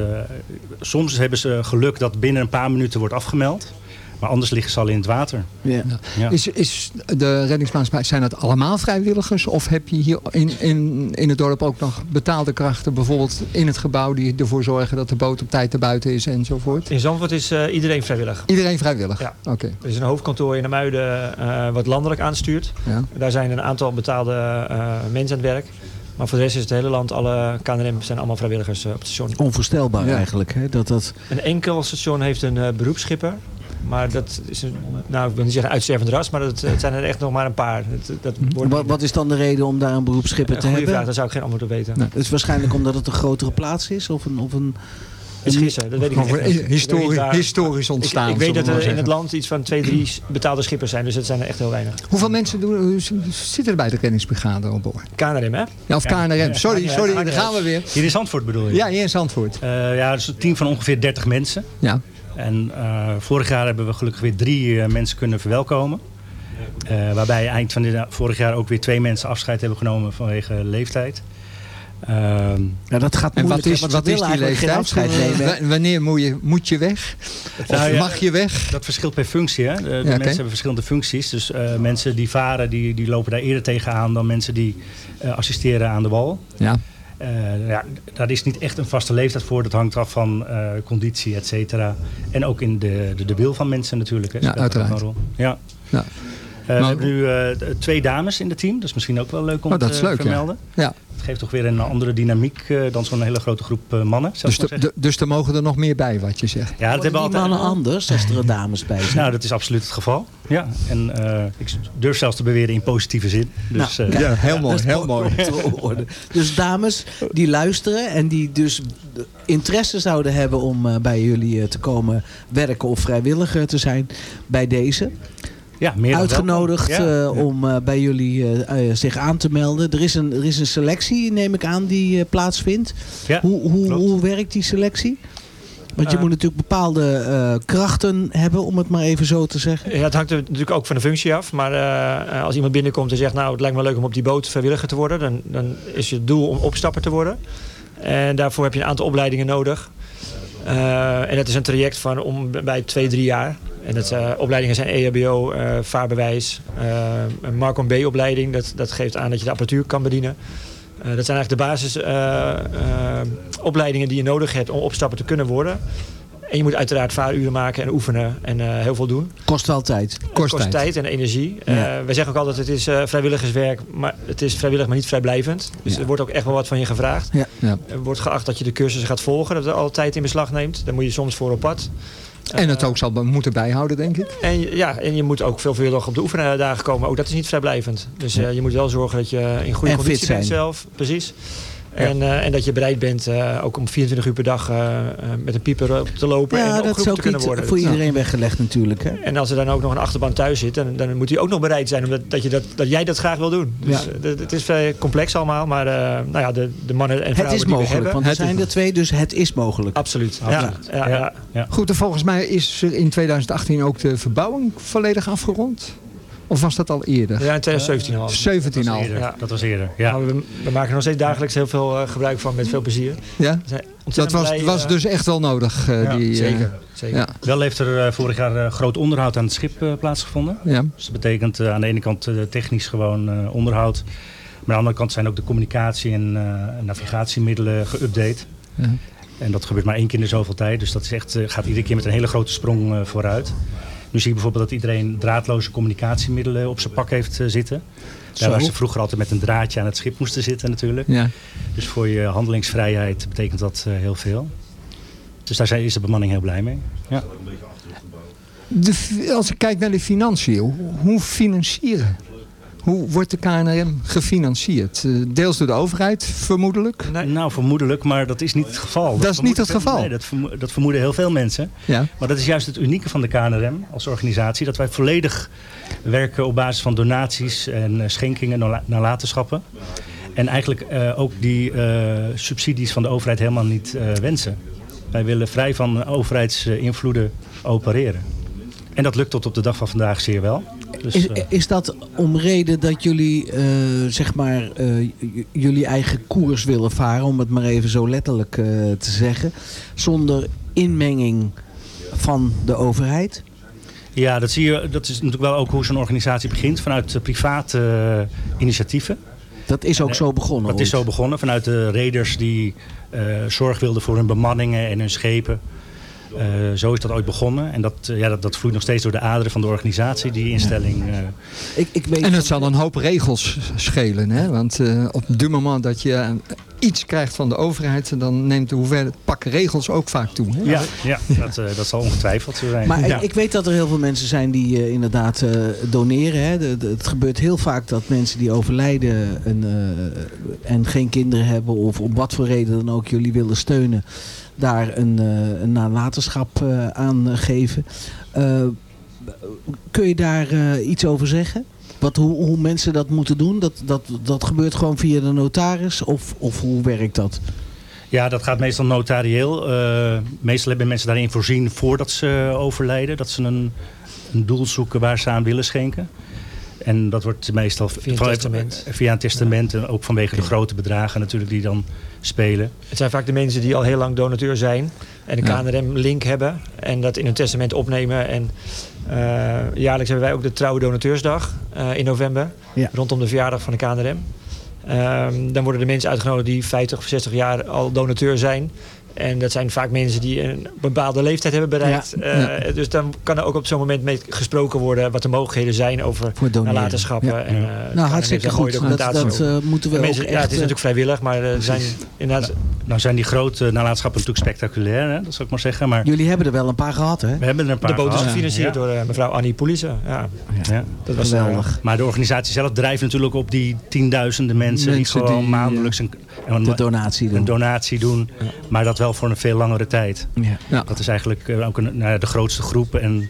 soms hebben ze geluk dat binnen een paar minuten wordt afgemeld. Maar anders liggen ze al in het water. Ja. Ja. Is, is de reddingsmaatschappij, zijn dat allemaal vrijwilligers? Of heb je hier in, in, in het dorp ook nog betaalde krachten, bijvoorbeeld in het gebouw, die ervoor zorgen dat de boot op tijd te buiten is enzovoort? In Zandvoort is eh, iedereen vrijwillig. Iedereen vrijwillig? Ja. Oké. Er is een hoofdkantoor in de Muiden eh, wat landelijk aanstuurt. Ja. Daar zijn een aantal betaalde eh, mensen aan het werk. Maar voor de rest is het hele land, alle KNRM zijn allemaal vrijwilligers eh, op het station. Onvoorstelbaar Ja. eigenlijk. Hè? Dat dat... Een enkel station heeft een eh, beroepsschipper. Maar dat is een, nou ik wil niet zeggen uitstervend ras, maar dat, het zijn er echt nog maar een paar. Dat, dat wordt Wat, wat is dan de reden om daar een beroepsschipper een te goede hebben? vraag, daar zou ik geen antwoord op weten. Nee. Het is waarschijnlijk omdat het een grotere plaats is? Of een, of een, Het is gissen, dat weet ik niet. Over historisch, historisch Ik, ontstaan. ik weet dat er in het land iets van twee, drie betaalde schippers zijn. Dus dat zijn er echt heel weinig. Hoeveel mensen doen, eh, zitten er bij de reddingsbrigade op boord? KNRM, hè? Ja, of KNRM. Sorry, Ja, sorry, daar gaan we weer. Hier in Zandvoort bedoel je? Ja, hier in Zandvoort. Eh, ja, dus een team van ongeveer 30 mensen. Ja. En eh, vorig jaar hebben we gelukkig weer drie eh, mensen kunnen verwelkomen. Eh, waarbij eind van dit, vorig jaar ook weer twee mensen afscheid hebben genomen vanwege leeftijd. Ehm, ja, dat gaat En moeilijk. wat is, ze wat is die leeftijd? afscheid nemen. Wanneer moet je, moet je weg? Of Nou ja, mag je weg? Dat verschilt per functie. Hè? De, mensen hebben verschillende functies. Dus eh, mensen die varen, die, die lopen daar eerder tegenaan dan mensen die eh, assisteren aan de wal. Ja. Eh, ja, daar is niet echt een vaste leeftijd voor. Dat hangt af van eh, conditie, et cetera. En ook in de, de, de wil van mensen natuurlijk. Hè. Ja, uiteraard. een rol. Ja. Ja. Eh, we Maar- hebben nu eh, twee dames in het team. Dat is misschien ook wel leuk om Oh, dat is te leuk, ja. vermelden. Ja. Het geeft toch weer een andere dynamiek eh, dan zo'n hele grote groep mannen. zou Dus, de- dus er mogen er nog meer bij, wat je zegt. ja, dat hebben altijd. mannen anders als er dames bij zijn? Nou, dat is absoluut het geval. Ja, en eh, ik durf zelfs te beweren in positieve zin. Dus, Nou, eh, Ja, heel mooi, is heel mooi. Dus dames die luisteren en die dus interesse zouden hebben om eh, bij jullie te komen werken of vrijwilliger te zijn bij deze. Ja, meer Uitgenodigd. Ja. eh, om eh, bij jullie eh, zich aan te melden. Er is, een, er is een selectie, neem ik aan, die plaatsvindt. Hoe, hoe, hoe werkt die selectie? Want je moet natuurlijk bepaalde krachten hebben, om het maar even zo te zeggen. Ja, het hangt er natuurlijk ook van de functie af. Maar als iemand binnenkomt en zegt, nou het lijkt me leuk om op die boot vrijwilliger te worden. Dan, dan is je doel om opstapper te worden. En daarvoor heb je een aantal opleidingen nodig. En dat is een traject van om bij twee, drie jaar. En dat eh, opleidingen zijn E EHBO, eh, vaarbewijs, eh, een Marcon B-opleiding. Dat, dat geeft aan dat je de apparatuur kan bedienen. Eh, dat zijn eigenlijk de basisopleidingen die je nodig hebt om opstapper te kunnen worden. En je moet uiteraard vaaruren maken en oefenen en heel veel doen. Kost wel tijd. Kost kost tijd. tijd en energie. Ja. Wij zeggen ook altijd, het is vrijwilligerswerk, maar het is vrijwillig, maar niet vrijblijvend. Dus Ja. er wordt ook echt wel wat van je gevraagd. Ja. Ja. Er wordt geacht dat je de cursussen gaat volgen, dat er al tijd in beslag neemt. Daar moet je soms voor op pad. En het ook zal moeten bijhouden, denk ik. en, ja, en je moet ook veelvuldig op de oefendagen komen. Ook dat is niet vrijblijvend. Dus eh, je moet wel zorgen dat je in goede En conditie bent zelf. Precies. En, eh, en dat je bereid bent eh, ook om 24 uur per dag eh, eh, met een pieper op te lopen en Ja, dat is ook te kunnen worden. voor iedereen weggelegd natuurlijk. Hè? En als er dan ook nog een achterband thuis zit, dan, dan moet hij ook nog bereid zijn omdat dat, je dat, dat jij dat graag wil doen. Dus Ja. het is vrij complex allemaal, maar eh, nou ja, de, de mannen en Het vrouwen is die we mogelijk, hebben. want er zijn er twee, dus het is mogelijk. Absoluut. Absoluut. Ja, ja, ja. Goed, en volgens mij is er in 2018 ook de verbouwing volledig afgerond. Of was dat al eerder? Ja, in 2017 al. 17 al. Ja. Dat was eerder, ja. Maar we, we maken er nog steeds dagelijks heel veel eh, gebruik van met veel plezier. Ja? Dat was, blij, was eh, dus echt wel nodig. eh, Ja, die, zeker, zeker. Ja. Wel heeft er vorig jaar eh, groot onderhoud aan het schip eh, plaatsgevonden. Ja. Dus dat betekent aan de ene kant technisch gewoon eh, onderhoud. Maar aan de andere kant zijn ook de communicatie- en eh, navigatiemiddelen geüpdate. Ja. En dat gebeurt maar één keer in de zoveel tijd. Dus dat is echt, gaat iedere keer met een hele grote sprong eh, vooruit. Nu zie je bijvoorbeeld dat iedereen draadloze communicatiemiddelen op zijn pak heeft eh, zitten. Daar waar ze vroeger altijd met een draadje aan het schip moesten zitten natuurlijk. Ja. Dus voor je handelingsvrijheid betekent dat eh, heel veel. Dus daar zijn, is de bemanning heel blij mee. Ja. De, als ik kijk naar de financiën, hoe financieren? Hoe wordt de KNRM gefinancierd? Eh, Deels door de overheid, vermoedelijk. Nou, vermoedelijk, maar dat is niet het geval. Dat is niet het vermoeden geval? Nee, dat, vermo- dat vermoeden heel veel mensen. Ja. Maar dat is juist het unieke van de KNRM als organisatie. Dat wij volledig werken op basis van donaties en eh, schenkingen, nala- nalatenschappen. En eigenlijk eh, ook die subsidies van de overheid helemaal niet wensen. Wij willen vrij van overheidsinvloeden opereren. En dat lukt tot op de dag van vandaag zeer wel. Dus, Is, eh, is dat om reden dat jullie, eh, zeg maar, eh, jullie eigen koers willen varen, om het maar even zo letterlijk te zeggen, zonder inmenging van de overheid? Ja, dat zie je. Dat is natuurlijk wel ook hoe zo'n organisatie begint vanuit private initiatieven. Dat is ook En, zo begonnen. Dat is zo begonnen vanuit de raiders die zorg wilden voor hun bemanningen en hun schepen. Eh, zo is dat ooit begonnen. En dat, eh, ja, dat, dat vloeit nog steeds door de aderen van de organisatie, die instelling. eh. Ik, ik weet En het zal een hoop regels schelen. Hè? Want eh, op het moment dat je iets krijgt van de overheid... dan neemt de hoeveelheid pak regels ook vaak toe. Hè? ja, ja dat, eh, dat zal ongetwijfeld zo zijn. Maar ja. ik, ik weet dat er heel veel mensen zijn die eh, inderdaad eh, doneren. Hè. De- de- het gebeurt heel vaak dat mensen die overlijden en, eh, en geen kinderen hebben... of om wat voor reden dan ook jullie willen steunen... daar een, eh, een nalatenschap eh, aan eh, geven. Eh, kun je daar eh, iets over zeggen? Wat, hoe, hoe mensen dat moeten doen? Dat, dat, dat gebeurt gewoon via de notaris? Of, of hoe werkt dat? Ja, dat gaat meestal notarieel. Eh, meestal hebben mensen daarin voorzien voordat ze overlijden. Dat ze een, een doel zoeken waar ze aan willen schenken. En dat wordt meestal Via een testament. Via een testament. En ook vanwege de grote bedragen natuurlijk die dan spelen. Het zijn vaak de mensen die al heel lang donateur zijn en een Ja. KNRM-link hebben en dat in hun testament opnemen. En eh, jaarlijks hebben wij ook de Trouwe Donateursdag eh, in november, Ja. rondom de verjaardag van de KNRM. Ehm, dan worden de mensen uitgenodigd die 50 of 60 jaar al donateur zijn. En dat zijn vaak mensen die een bepaalde leeftijd hebben bereikt. Ja. Eh, Dus dan kan er ook op zo'n moment mee gesproken worden wat de mogelijkheden zijn over nalatenschappen. Ja. En, eh, Nou, hartstikke goed. Dat, documentatie dat eh, moeten we En mensen- ook ja, echt... het is eh, natuurlijk vrijwillig, maar er zijn inderdaad Nou zijn die grote nalatenschappen natuurlijk spectaculair, hè? dat zou ik maar zeggen. Maar Jullie hebben er wel een paar gehad, hè? we hebben er een paar De boot is gefinancierd Ja. door eh, mevrouw Annie Poelissen. Ja, Ja. dat was Geweldig. Maar de organisatie zelf drijft natuurlijk op die tienduizenden mensen, die gewoon die, maandelijks een, een, donatie doen. een donatie doen. Maar dat wel voor een veel langere tijd. Ja. Ja. Dat is eigenlijk eh, ook een, nou ja, de grootste groep. En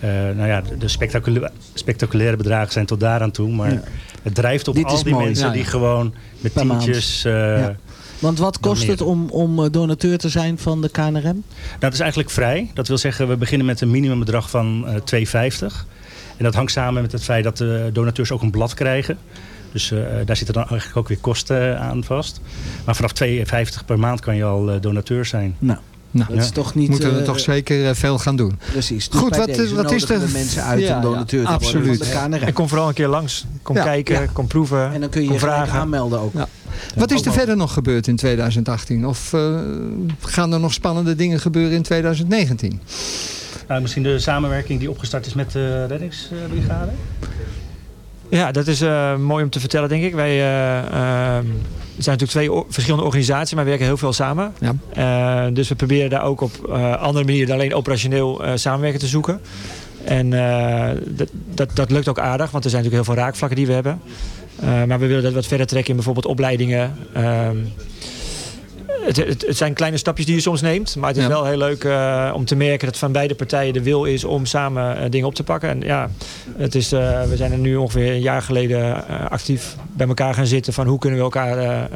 eh, nou ja, de- de spectacula- spectaculaire bedragen zijn tot daaraan toe. Maar Ja. het drijft op Dit al die mooi. mensen die gewoon met Per tientjes... Ja. Want wat kost het om, om donateur te zijn van de KNRM? Nou, dat is eigenlijk vrij. Dat wil zeggen, we beginnen met een minimumbedrag van eh 2,50. En dat hangt samen met het feit dat de donateurs ook een blad krijgen. Dus eh, daar zitten dan eigenlijk ook weer kosten aan vast. Maar vanaf 2,50 per maand kan je al eh, donateur zijn. Nou, Nou, dat is toch niet... moeten we eh, toch zeker eh, veel gaan doen. Precies. Dus Goed, wat- deze wat is er- we mensen uit Ja, om donateur ja, te worden absoluut. van de KNRM? En kom vooral een keer langs. Kom Ja. kijken, Ja. kom proeven, En dan kun je je vragen. aanmelden ook. Ja. Wat is er verder nog gebeurd in 2018? Of eh, gaan er nog spannende dingen gebeuren in 2019? Nou, misschien de samenwerking die opgestart is met de reddingsbrigade. Ja, dat is eh, mooi om te vertellen, denk ik. Wij eh, eh, zijn natuurlijk twee verschillende organisaties, maar we werken heel veel samen. Ja. Dus we proberen daar ook op andere manieren dan alleen operationeel samenwerken te zoeken. En dat, dat, dat lukt ook aardig, want er zijn natuurlijk heel veel raakvlakken die we hebben. Maar we willen dat wat verder trekken in bijvoorbeeld opleidingen. Het, het, het zijn kleine stapjes die je soms neemt. Maar het is Ja. wel heel leuk eh, om te merken dat van beide partijen de wil is om samen eh, dingen op te pakken. En ja, het is, eh, we zijn er nu ongeveer een jaar geleden actief bij elkaar gaan zitten van hoe kunnen we elkaar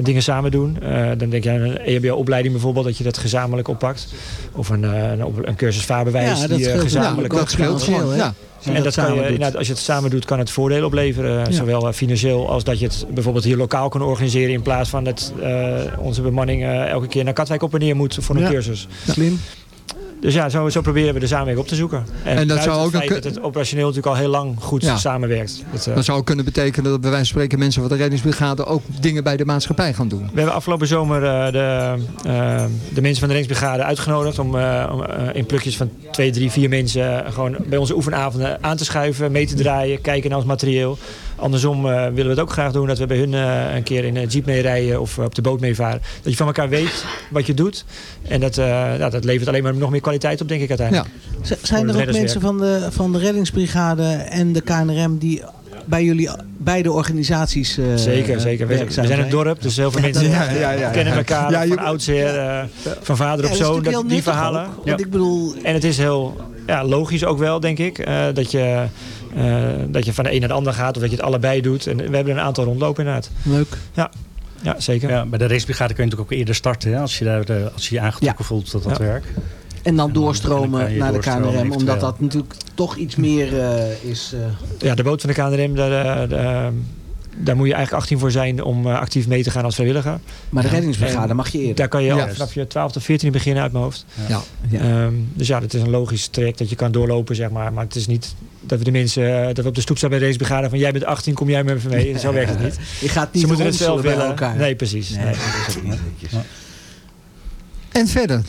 dingen samen doen. Eh, dan denk je aan een EHBO-opleiding bijvoorbeeld, dat je dat gezamenlijk oppakt. Of een, eh, een, cursus vaarbewijs Ja, die eh, scheelt gezamenlijk wel. Dat scheelt gewoon? Ja. Je En dat dat kan je, inderdaad, als je het samen doet, kan het voordelen opleveren. eh, Ja. Zowel eh, financieel als dat je het bijvoorbeeld hier lokaal kan organiseren. In plaats van dat eh, onze bemanning eh, elke keer naar Katwijk op en neer moet voor een Ja. cursus. Slim. Dus ja, zo, zo proberen we de samenwerking op te zoeken. En, En dat zou het ook kun- dat het operationeel natuurlijk al heel lang goed Ja. samenwerkt. Dat, eh, Dat zou ook kunnen betekenen dat bij wijze van spreken mensen van de reddingsbrigade ook dingen bij de maatschappij gaan doen. We hebben afgelopen zomer eh, de, eh, de mensen van de Rijksbrigade uitgenodigd om, om, in plukjes van twee, drie, vier mensen gewoon bij onze oefenavonden aan te schuiven, mee te draaien, kijken naar ons materieel. Andersom eh, willen we het ook graag doen dat we bij hun eh, een keer in een jeep mee rijden of eh, op de boot mee varen. Dat je van elkaar weet wat je doet. En dat, eh, ja, dat levert alleen maar nog meer kwaliteit op, denk ik uiteindelijk. Voor Zijn er ook mensen van de, van de reddingsbrigade en de KNRM die bij jullie beide organisaties eh, Zeker, zeker. We, zijn een dorp, dus heel veel Ja, mensen ja, ja, ja. kennen elkaar Ja, je- van oudsher, eh, van vader op Ja, zoon, dat, die verhalen. ook, want ik bedoel... En het is heel ja, logisch ook wel, denk ik, eh, dat, je, eh, dat je van de een naar de ander gaat of dat je het allebei doet. En we hebben een aantal rondlopen inderdaad. Leuk. Ja, ja zeker. Ja, bij de racebrigade kun je natuurlijk ook eerder starten. Hè, als, je daar, eh, als je je aangetrokken voelt tot dat Ja. werk. En dan En dan doorstromen naar doorstromen de KNRM, omdat dat natuurlijk toch iets meer eh, is... eh, Ja, de boot van de KNRM, daar, eh, daar, daar moet je eigenlijk 18 voor zijn om eh, actief mee te gaan als vrijwilliger. Maar de reddingsbrigade En mag je eerder. Daar kan je al vanaf je 12 of 14 beginnen uit mijn hoofd. Ja. Ja. Ehm, dus ja, dat is een logisch traject dat je kan doorlopen, zeg maar. Maar het is niet dat we de mensen, eh, dat we op de stoep staan bij de racebrigade van jij bent 18, kom jij met me mee. Zo werkt het niet. Je gaat niet Ze moeten het zelf willen. elkaar. Nee, precies. Nee, Nee. dat is ook niet netjes. En verder, Nou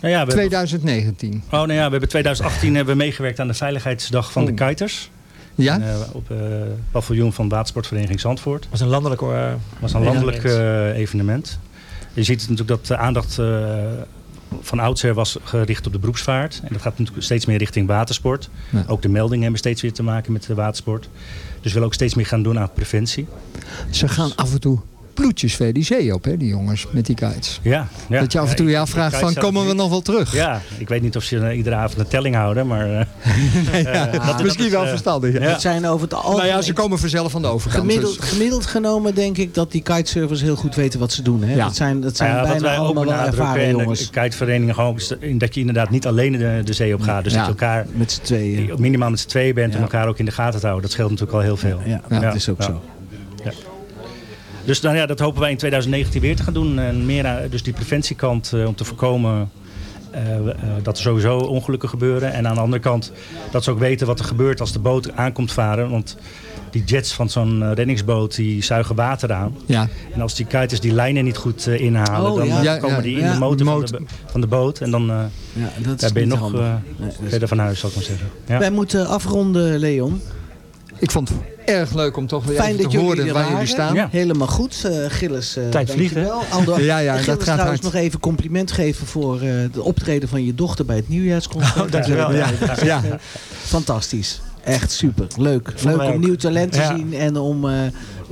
ja, we hebben, 2019. oh, nou ja, we hebben 2018 hebben we meegewerkt aan de Veiligheidsdag van de Oh. Ja? En, eh, op eh paviljoen van Watersportvereniging Zandvoort. Was een landelijk... eh, was een landelijk eh, evenement. Je ziet natuurlijk dat de aandacht eh, van oudsher was gericht op de beroepsvaart. En dat gaat natuurlijk steeds meer richting watersport. Ja. Ook de meldingen hebben steeds weer te maken met de watersport. Dus we willen ook steeds meer gaan doen aan preventie. Ze gaan af en toe bloedjesvee die zee op, hè, die jongens, met die kites. Ja, ja. Dat je af en toe je afvraagt van, komen we nog wel terug? Ja, ik weet niet of ze iedere avond een telling houden, maar... eh, Ja, eh, dat- misschien dat wel is, eh, verstandig. Ja. ja. Het zijn over het algemeen... Nou ja, ze komen vanzelf van de overkant. Gemiddeld, dus- gemiddeld genomen denk ik dat die kitesurfers heel goed weten wat ze doen. Hè? Ja. Dat zijn, dat zijn Nou ja, wat bijna allemaal wel ervaren jongens. kiteverenigingen gewoon dat je inderdaad niet alleen de, de zee op gaat. Dus Ja. dat je elkaar Met z'n tweeën. minimaal met z'n tweeën bent Ja. om elkaar ook in de gaten te houden. Dat scheelt natuurlijk al heel veel. Ja, dat is ook Ja. zo. Ja. Dus nou ja, dat hopen wij in 2019 weer te gaan doen. En meer aan, dus die preventiekant eh, om te voorkomen eh, eh, dat er sowieso ongelukken gebeuren. En aan de andere kant dat ze ook weten wat er gebeurt als de boot aankomt varen. Want die jets van zo'n eh, reddingsboot die zuigen water aan. Ja. En als die kiters die lijnen niet goed eh, inhalen, Oh, dan ja. eh, Ja, komen ja. die in Ja. de motor, Motor. Van, de, van de boot. En dan eh, Ja, dat is daar ben je nog eh, Nee, is- verder van huis, zal ik maar zeggen. Ja. Wij moeten afronden, Leon. Ik vond het erg leuk om toch weer Fijn even te horen waar jullie staan. Ja. Helemaal goed. eh Gilles, eh Tijd vliegt, hè? dankjewel. Aldo, Ja, ja, dat gaat trouwens hard. nog even compliment geven voor eh de optreden van je dochter bij het nieuwjaarsconcert. Oh, dankjewel. Ja. Ja. Fantastisch. Echt super. Leuk. Vond Leuk om ook. nieuw talent te Ja. zien en om...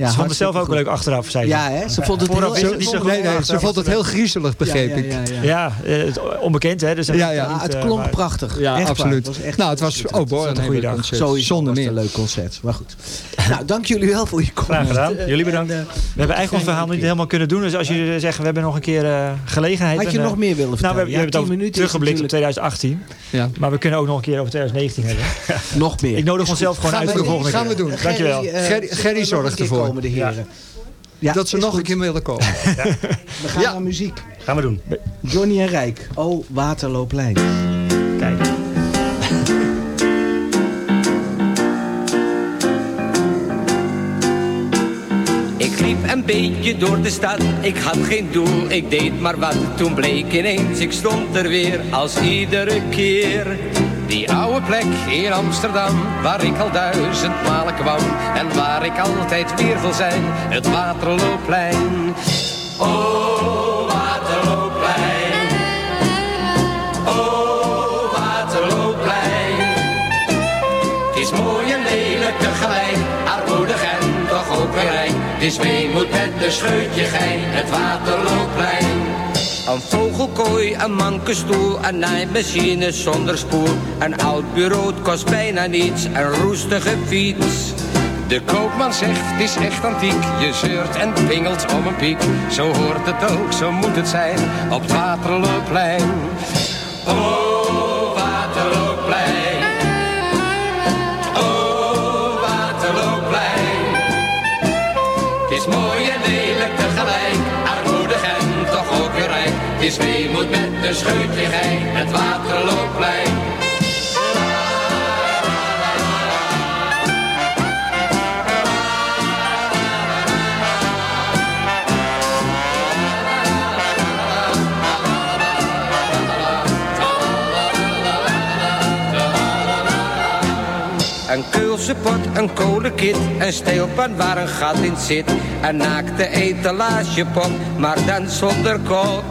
ja, Ze vond het zelf ook hartstikke leuk achteraf, zei ze. goed. Ja, hè? Ze vond het Vooraf heel is het niet zo erg goed. Nee, nee, ze vond het heel griezelig, begreep ik. ja, ja, ja. Ja, eh, het onbekend hè. Dus Ja, ja. Niet, het eh, klonk maar- prachtig. Ja, Echt absoluut. Het was echt nou, het was super. oh, boy, was een goede dag. Zonder meer. een leuk concert. Maar goed. nou, dank jullie wel voor je komst. Graag gedaan. Jullie bedankt. eh, We hebben eigenlijk ons verhaal niet helemaal kunnen doen. Dus als jullie zeggen, we hebben nog een keer eh, gelegenheid. had je nog meer willen Nou, vertellen? we hebben, je Ja, hebt het 10 over minuten is teruggeblikt op natuurlijk 2018. Ja. Maar we kunnen ook nog een keer over 2019 hebben. nog meer. Ik nodig onszelf gewoon Gaan uit voor de volgende gaan keer. we doen. Dankjewel. Gerry, zorgt ervoor. Komen, de heren. Ja, dat ze nog goed. een keer willen komen. We gaan Ja. naar muziek. Gaan we doen. Johnny en Rijk. Oh, Waterloopplein. Kijk. Ik liep een beetje door de stad, ik had geen doel, ik deed maar wat. Toen bleek ineens, ik stond er weer als iedere keer. Die oude plek in Amsterdam, waar ik al duizend malen kwam. En waar ik altijd weer wil zijn, het Waterloopplein. Oh, Waterloopplein. Oh, Waterloopplein. Het is mooi en lelijk tegelijk, armoedig en toch ook kokerij. Het is weemoed met de scheutje gein, het Waterlooplein. Een vogelkooi, een mankenstoel, een naaimachine zonder spoel. Een oud bureau kost bijna niets, een roestige fiets. De koopman zegt, het is echt antiek. Je zeurt en pingelt om een piek. Zo hoort het ook, zo moet het zijn, op het Waterloopplein. Oh, is weemoed met een scheutje gein, het Waterloopplein. Een keulse pot, een kolenkit, een steelpan waar een gat in zit. Een naakte etalagepop, maar dan zonder kop.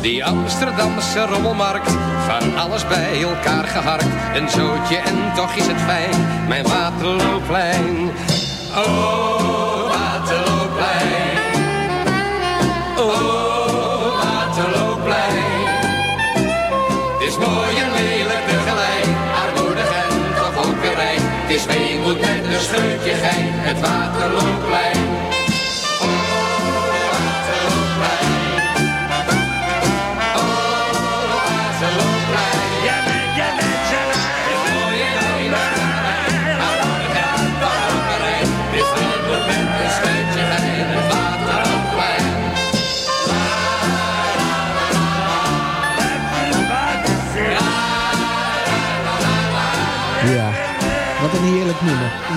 Die Amsterdamse rommelmarkt, van alles bij elkaar geharkt. Een zootje en toch is het fijn, mijn Waterloopplein. Oh, Waterloopplein. Oh, Waterloopplein. Het is mooi en lelijk tegelijk, armoedig en toch ook weer rijk. Het is weemoed met een scheutje gein, het Waterloopplein.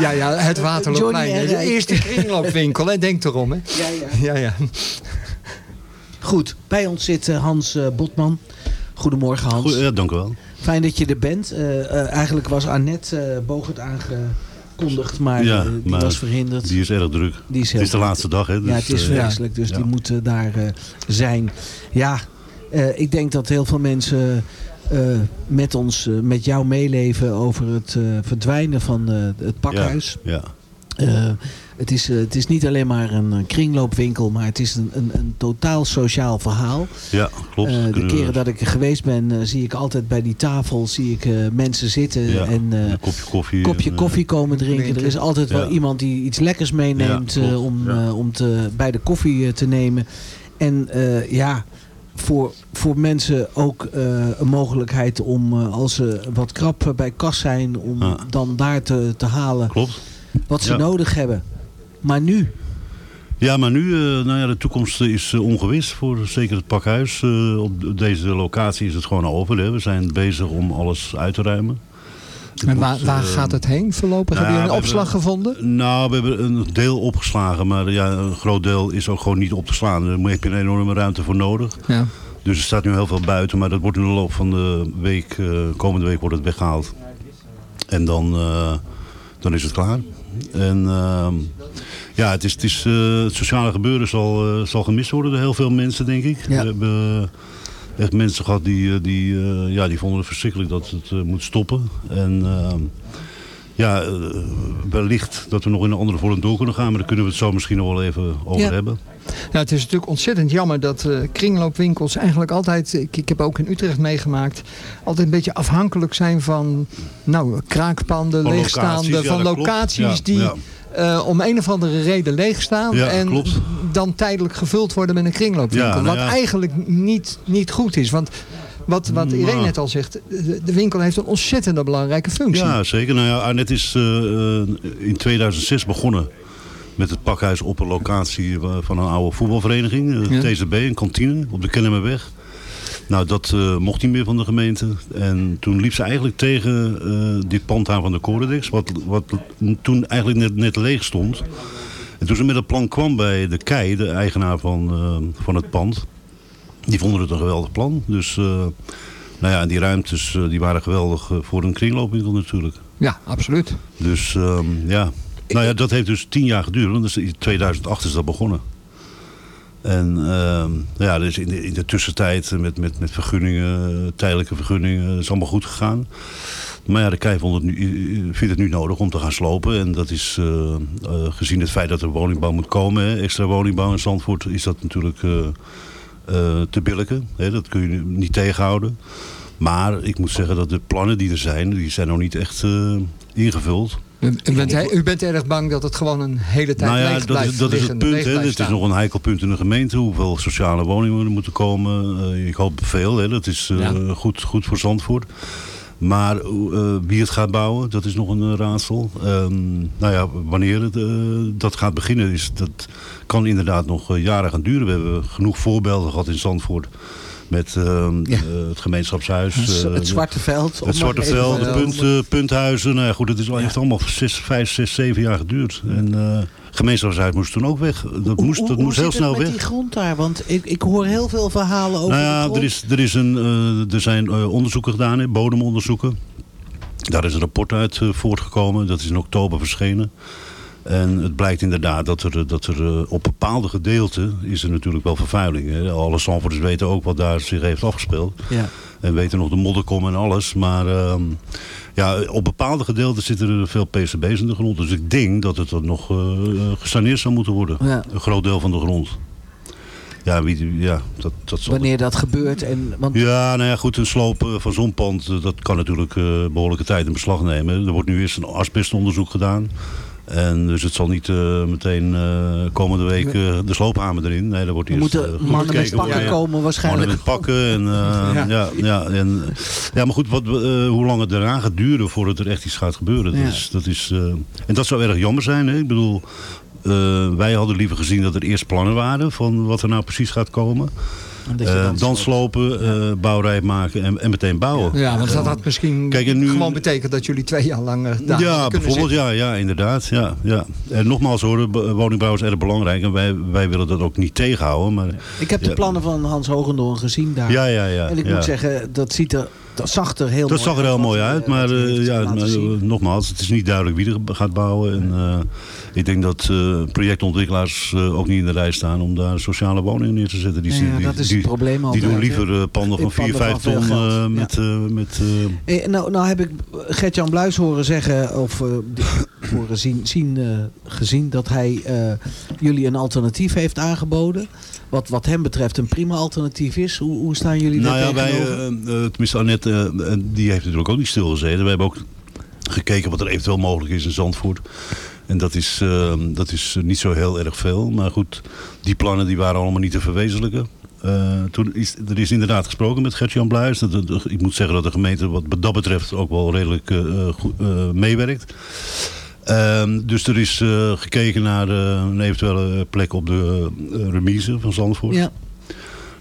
Ja, ja, het Waterloopplein. De eerste kringloopwinkel, hè? denk erom. Hè? Ja, ja. Ja, ja. Goed, bij ons zit eh, Hans eh, Botman. Goedemorgen Hans. Goed, ja, dank u wel. Fijn dat je er bent. Eh, eigenlijk was Annette eh Bogert aangekondigd, maar ja, die maar was verhinderd. Die is erg druk. Die is het is de laatste dag, hè? ja, dus, het is vreselijk, dus ja. die moeten daar eh, zijn. Ja, eh, ik denk dat heel veel mensen met ons, eh, met jou meeleven over het eh, verdwijnen van eh, het pakhuis. Ja, Eh, het, is, eh, het is niet alleen maar een, eh, kringloopwinkel, maar het is een, een, een totaal sociaal verhaal. ja klopt. Eh, de keren dat ik er geweest ben, eh, zie ik altijd bij die tafel zie ik, eh, mensen zitten Ja, en eh, een kopje koffie. kopje en, eh, koffie komen drinken. Er is altijd wel iemand die iets lekkers meeneemt Ja, klopt. eh, om, Ja. eh, om te, bij de koffie eh, te nemen. En eh, ja, voor, voor mensen ook eh, een mogelijkheid om eh, als ze wat krap eh, bij kas zijn, om dan daar te, te halen Klopt. wat ze Ja. nodig hebben. Maar nu, Ja, maar nu, nou ja, de toekomst is ongewis voor zeker het pakhuis. Op deze locatie is het gewoon over. Hè. We zijn bezig om alles uit te ruimen. En moet, waar, eh, gaat het heen voorlopig? nou Heb je ja, een we opslag hebben- gevonden? Nou, we hebben een deel opgeslagen, maar ja, een groot deel is ook gewoon niet op te slaan. Daar heb je een enorme ruimte voor nodig. Ja. Dus er staat nu heel veel buiten, maar dat wordt in de loop van de week, eh, komende week wordt het weggehaald. En dan, eh, dan is het klaar. En ehm, ja, het, is, het, is, het sociale gebeuren zal, zal gemist worden door heel veel mensen, denk ik. We hebben echt mensen gehad die, eh, die, eh, ja, die vonden het verschrikkelijk dat het eh, moet stoppen. En ehm, ja, wellicht dat we nog in een andere vorm door kunnen gaan, maar daar kunnen we het zo misschien nog wel even over Ja. hebben. Ja, het is natuurlijk ontzettend jammer dat kringloopwinkels eigenlijk altijd, ik, ik heb ook in Utrecht meegemaakt, altijd een beetje afhankelijk zijn van nou, kraakpanden, Van leegstaande, locaties, van locaties die ja. Eh, om een of andere reden leegstaan Ja, en klopt. dan tijdelijk gevuld worden met een kringloopwinkel. Ja, nou wat eigenlijk niet, niet goed is. Want wat, wat Irene net al zegt, de, winkel heeft een ontzettend belangrijke functie. Ja, zeker. Nou ja, Arnett is eh, eh, in 2006 begonnen met het pakhuis op een locatie van een oude voetbalvereniging. Ja. TZB, een kantine op de Kennemerweg. Nou, dat eh, mocht niet meer van de gemeente. En toen liep ze eigenlijk tegen eh, dit pand aan van de Coredex. Wat, wat toen eigenlijk net, net leeg stond. En toen ze met het plan kwam bij de Kei, de eigenaar van, eh, van het pand. Die vonden het een geweldig plan. Dus nou ja, die ruimtes die waren geweldig voor een kringloopwinkel natuurlijk. Ja, absoluut. Dus ehm, ja. Nou ja, dat heeft dus tien jaar geduurd. Want in 2008 is dat begonnen. En ehm, ja, dus in de, in de tussentijd met, met, met vergunningen, tijdelijke vergunningen, is allemaal goed gegaan. Maar ja, de KEI het nu, vindt het nu nodig om te gaan slopen. En dat is eh, eh, gezien het feit dat er woningbouw moet komen, extra woningbouw in Zandvoort, is dat natuurlijk eh, te billijken. Hè, dat kun je niet tegenhouden. Maar ik moet zeggen dat de plannen die er zijn, die zijn nog niet echt ingevuld. U bent, u bent erg bang dat het gewoon een hele tijd Nou ja, leeg dat blijft is, dat is het punt. Het is nog een heikel punt in de gemeente. Hoeveel sociale woningen er moeten komen. Eh, ik hoop veel. Hè. Dat is eh, goed, goed voor Zandvoort. Maar eh, wie het gaat bouwen, dat is nog een raadsel. Ehm, nou ja, wanneer het, dat gaat beginnen, is, dat kan inderdaad nog jaren gaan duren. We hebben genoeg voorbeelden gehad in Zandvoort. Met ehm, eh, het gemeenschapshuis. Het- eh, het Zwarte Veld, Het Zwarte Veld, de eh, punt, punthuizen. Nou ja, goed, het is, heeft allemaal zes, vijf, zes, zeven jaar geduurd. En gemeenschapshuis moest toen ook weg. Dat moest, Hoe- dat hoe moest heel snel met weg. die grond daar? Want ik, ik hoor heel veel verhalen over Nou ja, er, is, er, is een, er zijn onderzoeken gedaan, hè, bodemonderzoeken. Daar is een rapport uit voortgekomen. Dat is in oktober verschenen. En het blijkt inderdaad dat er, dat er eh, op bepaalde gedeelten is er natuurlijk wel vervuiling. Hè. Alle Zandvoorters weten ook wat daar zich heeft afgespeeld. Ja. En weten nog de modderkom en alles. Maar ehm, ja, op bepaalde gedeelten zitten er veel PCB's in de grond. Dus ik denk dat het er nog eh, gesaneerd zou moeten worden. Ja. Een groot deel van de grond. Ja, wie, ja dat, dat zal Wanneer dat gebeurt. En, want ja, nou ja, goed, een sloop eh, van zo'n pand, eh, dat kan natuurlijk eh, behoorlijke tijd in beslag nemen. Er wordt nu eerst een asbestonderzoek gedaan. En dus het zal niet eh, meteen eh, komende week eh, de sloophamer erin. Nee, er wordt Er eerst moeten mannen met gekeken pakken worden. komen waarschijnlijk. Mannen met pakken. En, Ja. ja. Ja, en, ja, maar goed, wat, hoe lang het eraan gaat duren voordat er echt iets gaat gebeuren. Ja. Dat is, dat is, en dat zou erg jammer zijn. Hè? Ik bedoel, wij hadden liever gezien dat er eerst plannen waren van wat er nou precies gaat komen. Eh, dan dan slopen, eh bouwrijp maken en, en meteen bouwen. Ja, want dat had misschien Kijk, en nu- gewoon betekend dat jullie twee jaar lang eh, daar ja, kunnen bijvoorbeeld, zitten. ja, ja, inderdaad. Ja, ja. En nogmaals hoor, woningbouw is erg belangrijk en wij, wij willen dat ook niet tegenhouden. Maar, ik heb de plannen van Hans Hogendoorn gezien daar. Ja, ja, ja, En ik ja. moet zeggen, dat, ziet er, dat zag er heel Dat mooi zag er heel wat mooi uit, maar eh, ja, maar, eh, nogmaals, het is niet duidelijk wie er gaat bouwen. En, eh, ik denk dat projectontwikkelaars ook niet in de rij staan om daar sociale woningen neer te zetten. Die, Ja, die, dat is die, het probleem Die altijd, doen liever panden van 4, Panden 5 van ton ja. met... met nou, nou heb ik Gert-Jan Bluis horen zeggen, of horen zien, zien gezien, dat hij jullie een alternatief heeft aangeboden. Wat, wat hem betreft een prima alternatief is. Hoe, hoe staan jullie Nou daar ja, wij, tegenover? eh, eh, tenminste Annette, eh, die heeft natuurlijk ook niet stilgezeten. We hebben ook gekeken wat er eventueel mogelijk is in Zandvoort. En dat is, dat is niet zo heel erg veel. Maar goed, die plannen die waren allemaal niet te verwezenlijken. Toen is, er is inderdaad gesproken met Gert-Jan Bluis. Dat, dat- ik moet zeggen dat de gemeente wat dat betreft ook wel redelijk goed, meewerkt. Ehm, dus er is eh, gekeken naar eh, een eventuele plek op de eh, remise van Zandvoort. Ja.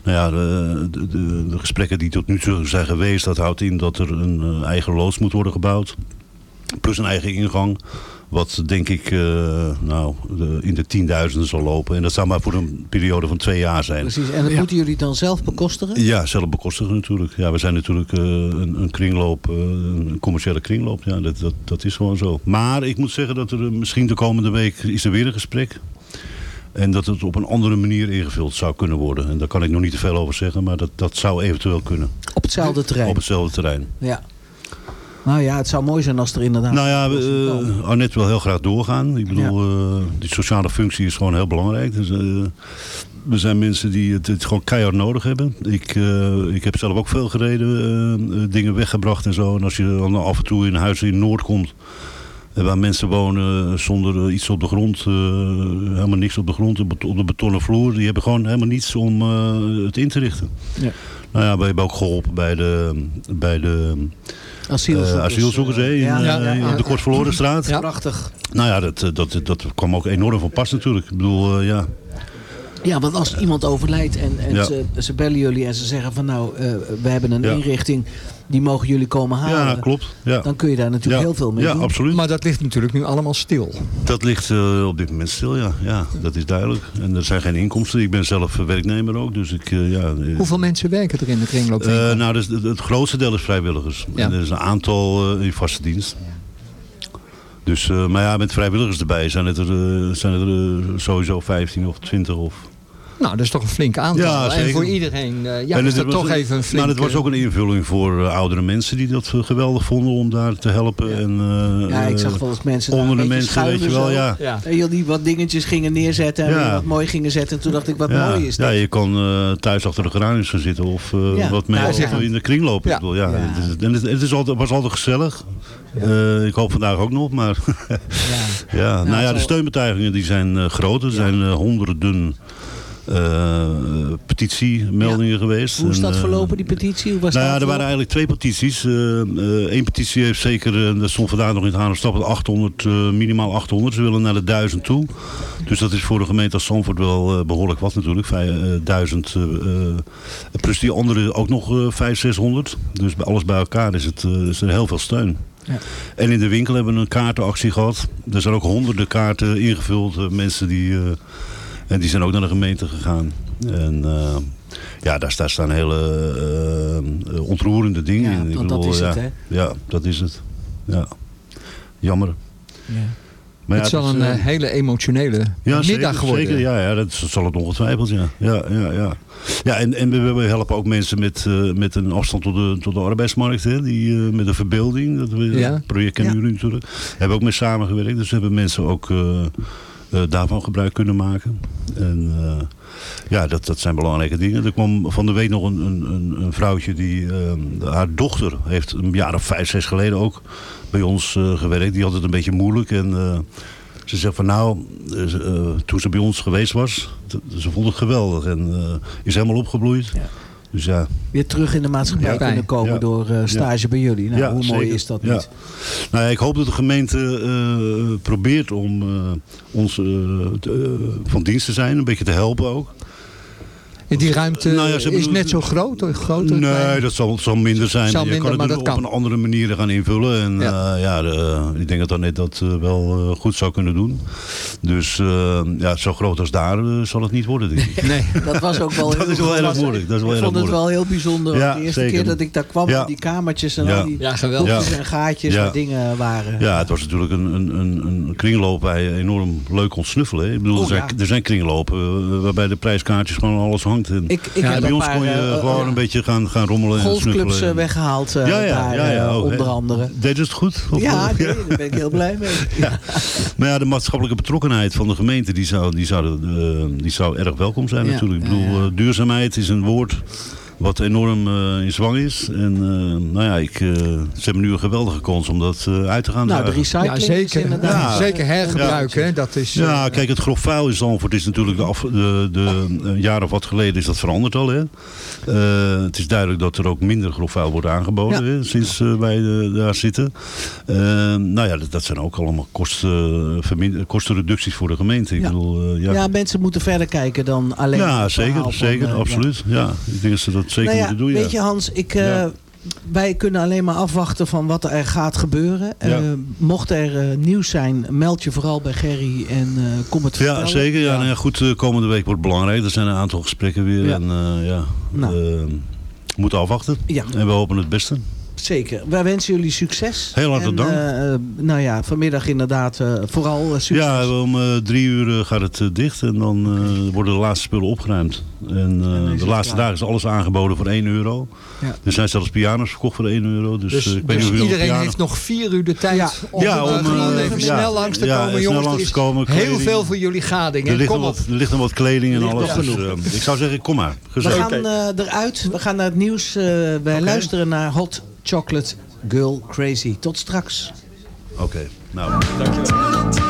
Nou ja, de, de, de, gesprekken die tot nu toe zijn geweest, dat houdt in dat er een eigen loods moet worden gebouwd. Plus een eigen ingang. Wat denk ik eh, nou, de, in de tienduizenden zal lopen. En dat zou maar voor een periode van twee jaar zijn. Precies, en dat moeten jullie dan zelf bekostigen? Ja, zelf bekostigen natuurlijk. Ja, we zijn natuurlijk eh, een, een kringloop, eh, een commerciële kringloop. Ja, dat, dat, dat is gewoon zo. Maar ik moet zeggen dat er misschien de komende week is er weer een gesprek. En dat het op een andere manier ingevuld zou kunnen worden. En daar kan ik nog niet te veel over zeggen, maar dat, dat zou eventueel kunnen. Op hetzelfde terrein? Op hetzelfde terrein. Ja. Nou ja, het zou mooi zijn als er inderdaad... Nou ja, eh, Annette wil heel graag doorgaan. Ik bedoel, eh, die sociale functie is gewoon heel belangrijk. Dus, eh, we zijn mensen die het, het gewoon keihard nodig hebben. Ik, eh, ik heb zelf ook veel gereden, eh, eh, dingen weggebracht en zo. En als je dan af en toe in een huis in Noord komt... eh, waar mensen wonen zonder eh, iets op de grond, eh, helemaal niks op de grond, op de betonnen vloer. Die hebben gewoon helemaal niets om eh, het in te richten. Ja. Nou ja, we hebben ook geholpen bij de, bij de Asielzoekers, eh, asielzoekers in, ja. eh, Ja, de Kortverlorenstraat. Ja. Prachtig. Nou ja, dat, eh, dat, dat kwam ook enorm van pas natuurlijk. Ik bedoel, ja. Ja, want als iemand overlijdt en, en Ja. ze, ze bellen jullie en ze zeggen van nou, eh, we hebben een Ja. inrichting, die mogen jullie komen halen. Ja, klopt. Ja. Dan kun je daar natuurlijk Ja. heel veel mee Ja, doen. absoluut. Maar dat ligt natuurlijk nu allemaal stil. Dat ligt eh, op dit moment stil, ja. ja. Dat is duidelijk. En er zijn geen inkomsten. Ik ben zelf eh, werknemer ook, dus ik, eh, ja... Hoeveel mensen werken er in de kringloop? eh, nou, dus het, het grootste deel is vrijwilligers. Ja. En er is een aantal eh, in vaste dienst. Dus, eh, maar ja, met vrijwilligers erbij zijn het er, eh, zijn het er sowieso 15 of 20 of Nou, dat is toch een flink aantal. Ja, en zeker. voor iedereen eh, ja, En is dat was- toch even een flink... Maar het was ook een invulling voor eh, oudere mensen die dat eh, geweldig vonden om daar te helpen. En, eh, Ja, ik zag eh, wel eens mensen onder de mensen, weet je wel, zo. ja. En jullie die wat dingetjes gingen neerzetten en Ja. wat mooi gingen zetten. En toen dacht ik, wat ja, mooi is ja, je kan eh, thuis achter de geraniums gaan zitten of eh, Ja, wat mee nou, of ja. in de kring lopen. Ja. Ik bedoel, ja. Ja. Het, is, en het, het is altijd, was altijd gezellig. Eh, ik hoop vandaag ook nog, maar ja. nou ja, het de steunbetuigingen die zijn eh, groot. Er zijn eh, honderden eh, petitiemeldingen geweest. Hoe is dat eh, verlopen, die petitie? Hoe was nou ja, er waren eigenlijk twee petities. Eén petitie heeft zeker, eh, dat stond vandaag nog in het Haarlemstad, 800, eh, minimaal 800. Ze willen naar de 1000 toe. Dus dat is voor de gemeente als Zandvoort wel eh, behoorlijk wat natuurlijk. Vij- eh, 1000, eh, eh, plus die andere ook nog eh 500, 600. Dus bij alles bij elkaar is, het, eh, is er heel veel steun. Ja. En in de winkel hebben we een kaartenactie gehad. Er zijn ook honderden kaarten ingevuld. eh, mensen die, eh, en die zijn ook naar de gemeente gegaan. En eh, ja, daar, daar staan hele eh, eh, ontroerende dingen Ja, in. Ik dat is ja, het, hè? Ja, dat is het. Ja. Jammer. Maar het ja, zal een hele emotionele ja, middag zeker, worden. Zeker, ja, ja, dat zal het ongetwijfeld, ja. Ja, ja, ja. ja en, en we, we helpen ook mensen met, met een afstand tot de, tot de arbeidsmarkt. Hè, die, met een verbeelding. Dat we, Ja. Project kennen Ja. jullie natuurlijk. Daar hebben we ook mee samengewerkt. Dus hebben mensen ook eh, daarvan gebruik kunnen maken. En eh, ja, dat, dat zijn belangrijke dingen. Er kwam van de week nog een, een, een, vrouwtje die... eh, haar dochter heeft een jaar of vijf, zes geleden ook bij ons gewerkt. Die had het een beetje moeilijk. En ze zegt van nou, toen ze bij ons geweest was... ze vond het geweldig. En is helemaal opgebloeid. Dus ja, Weer terug in de maatschappij Ja. kunnen komen Ja. door eh, stage Ja. bij jullie. Nou, hoe mooi zeker. is dat niet? Nou ja, ik hoop dat de gemeente eh, probeert om eh, ons eh, eh, van dienst te zijn. Een beetje te helpen ook. En die ruimte Nou ja, ze is net zo groot? of groter? Nee, kleiner? dat zal, zal minder zijn. Zal je minder, kan het maar dat op kan. een andere manier gaan invullen. En ja, ja de- ik denk dat Annette dat eh, wel eh, goed zou kunnen doen. Dus eh, ja, zo groot als daar eh, zal het niet worden, denk ik. Nee. Dat was ook wel Dat heel is wel erg was- moeilijk, dat is wel ik erg vond het moeilijk. wel heel bijzonder. Ja, de eerste zeker. keer dat ik daar kwam, Ja. met die kamertjes en Ja. al die Ja, geweldig. Ja. en gaatjes Ja. waar dingen waren. Ja, het was natuurlijk een, een, een, een kringloop waar je enorm leuk kon snuffelen. hè. Ik bedoel, Oh, er, zijn, ja. er zijn kringlopen eh, waarbij de prijskaartjes gewoon alles hangt. En Ik, ik ja, heb bij ons paar kon je eh, gewoon eh, een beetje gaan, gaan rommelen en golfclubs eh, weggehaald eh, ja, ja, daar, ja, ja, oh, onder andere. Deed ze het goed? Of- Ja, nee, daar ben ik heel blij mee. Ja. Maar ja, de maatschappelijke betrokkenheid van de gemeente die zou, die zou, eh, die zou erg welkom zijn Ja, natuurlijk. Ik bedoel, ja. duurzaamheid is een woord wat enorm eh, in zwang is. En eh, nou ja, ik, eh, ze hebben nu een geweldige kans om dat eh, uit te gaan Nou, de recycling Ja, is zeker. Ja. Zeker hergebruik, hè. Dat is, Ja, kijk, het grof vuil in Zandvoort is natuurlijk de, af, de, de een jaar of wat geleden is dat veranderd al. Hè? Eh, het is duidelijk dat er ook minder grof vuil wordt aangeboden hè, sinds wij daar zitten. Nou ja, dat, dat zijn ook allemaal kosten, kostenreducties voor de gemeente. Ik Ja. bedoel, eh, ja. Ja, mensen moeten verder kijken dan alleen Ja, zeker, van, zeker, ja. absoluut. Ja. ik denk dat ze dat zeker Nou ja, moeten doen. weet ja. je Hans, ik, eh, Ja. wij kunnen alleen maar afwachten van wat er gaat gebeuren. Ja. Eh, mocht er eh, nieuws zijn, meld je vooral bij Gerry en kom het Ja, vertellen. zeker. Ja, Nou ja, goed, komende week wordt belangrijk. Er zijn een aantal gesprekken weer. Ja. En ja, Nou. we moeten afwachten. Ja. En we hopen het beste. Zeker. Wij wensen jullie succes. Heel hartelijk dank. eh, eh, nou ja, vanmiddag inderdaad eh, vooral eh, succes. Ja, om drie uur gaat het dicht en dan eh, worden de laatste spullen opgeruimd. En eh, de laatste dagen is alles aangeboden voor 1 euro. Ja. Er zijn zelfs piano's verkocht voor 1 euro. Dus, Dus, ik weet dus niet iedereen piano- heeft nog vier uur de tijd Ja. om, Ja, om, even ja, snel langs te ja, komen. Jongens, langs is te komen, heel veel voor jullie gading. Er hè. ligt, Kom nog op. wat, er ligt nog wat kleding en alles. Dus, ik zou zeggen, kom maar. We gaan eh, eruit. We gaan naar het nieuws. Eh, wij luisteren naar Hot Chocolate Girl Crazy. Tot straks. Oké, nou. I